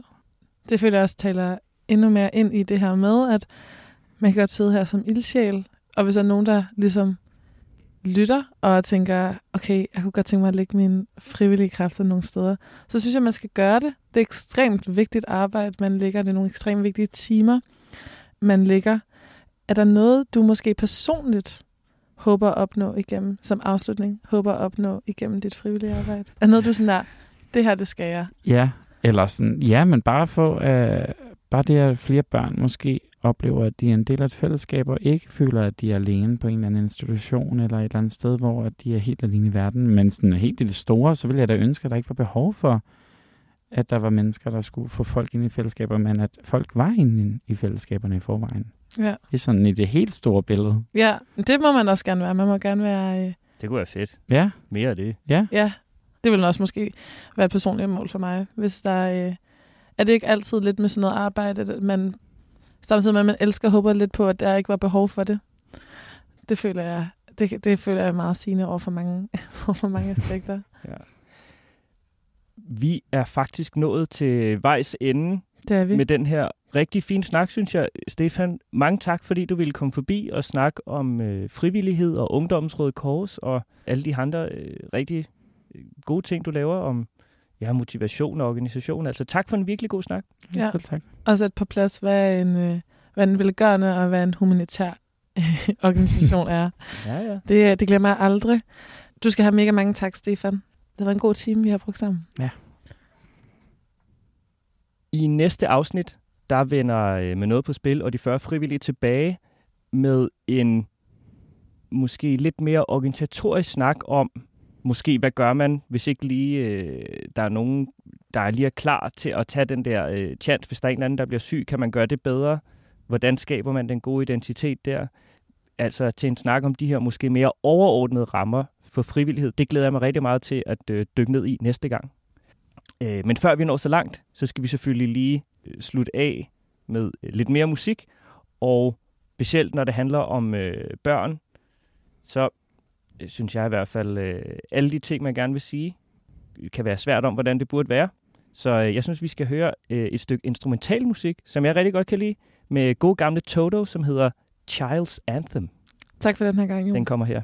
Det føler jeg også taler endnu mere ind i det her med, at man kan godt sidde her som ildsjæl, og hvis der er nogen, der ligesom lytter og tænker, okay, jeg kunne godt tænke mig at lægge mine frivillige kræfter nogle steder, så synes jeg, man skal gøre det. Det er ekstremt vigtigt arbejde, man lægger. Det er nogle ekstremt vigtige timer, man ligger, Er der noget, du måske personligt håber at opnå igennem, som afslutning, håber at opnå igennem dit frivillige arbejde? Er noget, du sådan der, det her, det skal jeg? Ja, eller sådan, ja, men bare få, uh, bare det, at flere børn måske oplever, at de er en del af et fællesskab, og ikke føler, at de er alene på en eller anden institution, eller et eller andet sted, hvor at de er helt alene i verden. Men sådan helt i det store, så vil jeg da ønske, at der ikke var behov for, at der var mennesker, der skulle få folk ind i fællesskaber, men at folk var inde i fællesskaberne i forvejen. Ja. Det er sådan i det helt store billede. Ja, det må man også gerne være. Man må gerne være... Øh, Det kunne være fedt. Ja, Mere af det. ja, det vil også måske være et personligt mål for mig. Hvis der øh, er det ikke altid lidt med sådan noget arbejde, at man samtidig med, at man elsker og håber lidt på, at der ikke var behov for det. Det føler jeg, det, det føler jeg er meget sigende over for mange, over for mange aspekter. Ja. Vi er faktisk nået til vejs ende Det er vi. med den her rigtig fine snak, synes jeg. Stefan, mange tak, fordi du ville komme forbi og snakke om øh, frivillighed og ungdomsråd kors og alle de andre øh, rigtig øh, gode ting, du laver om ja, motivation og organisation. Altså tak for en virkelig god snak. Ja. ja. tak. Og sætte på plads, hvad en, øh, hvad en velgørende og hvad en humanitær organisation er. Ja, ja. Det, det glemmer jeg aldrig. Du skal have mega mange tak, Stefan. Det var en god time, vi har brugt sammen. I næste afsnit, der vender øh, med noget på spil, og de 40 frivillige tilbage med en måske lidt mere organisatorisk snak om, måske hvad gør man, hvis ikke lige øh, der er nogen, der lige er klar til at tage den der øh, chance, hvis der er en eller anden, der bliver syg, kan man gøre det bedre? Hvordan skaber man den gode identitet der? Altså til en snak om de her måske mere overordnede rammer for frivillighed. Det glæder jeg mig rigtig meget til at øh, dykke ned i næste gang. Øh, men før vi når så langt, så skal vi selvfølgelig lige øh, slutte af med øh, lidt mere musik. Og specielt når det handler om øh, børn, så øh, synes jeg i hvert fald, øh, alle de ting, man gerne vil sige, kan være svært om, hvordan det burde være. Så øh, jeg synes, vi skal høre øh, et stykke instrumental musik, som jeg rigtig godt kan lide, med god gamle Toto, som hedder Child's Anthem. Tak for den her gang, Jon. Den kommer her.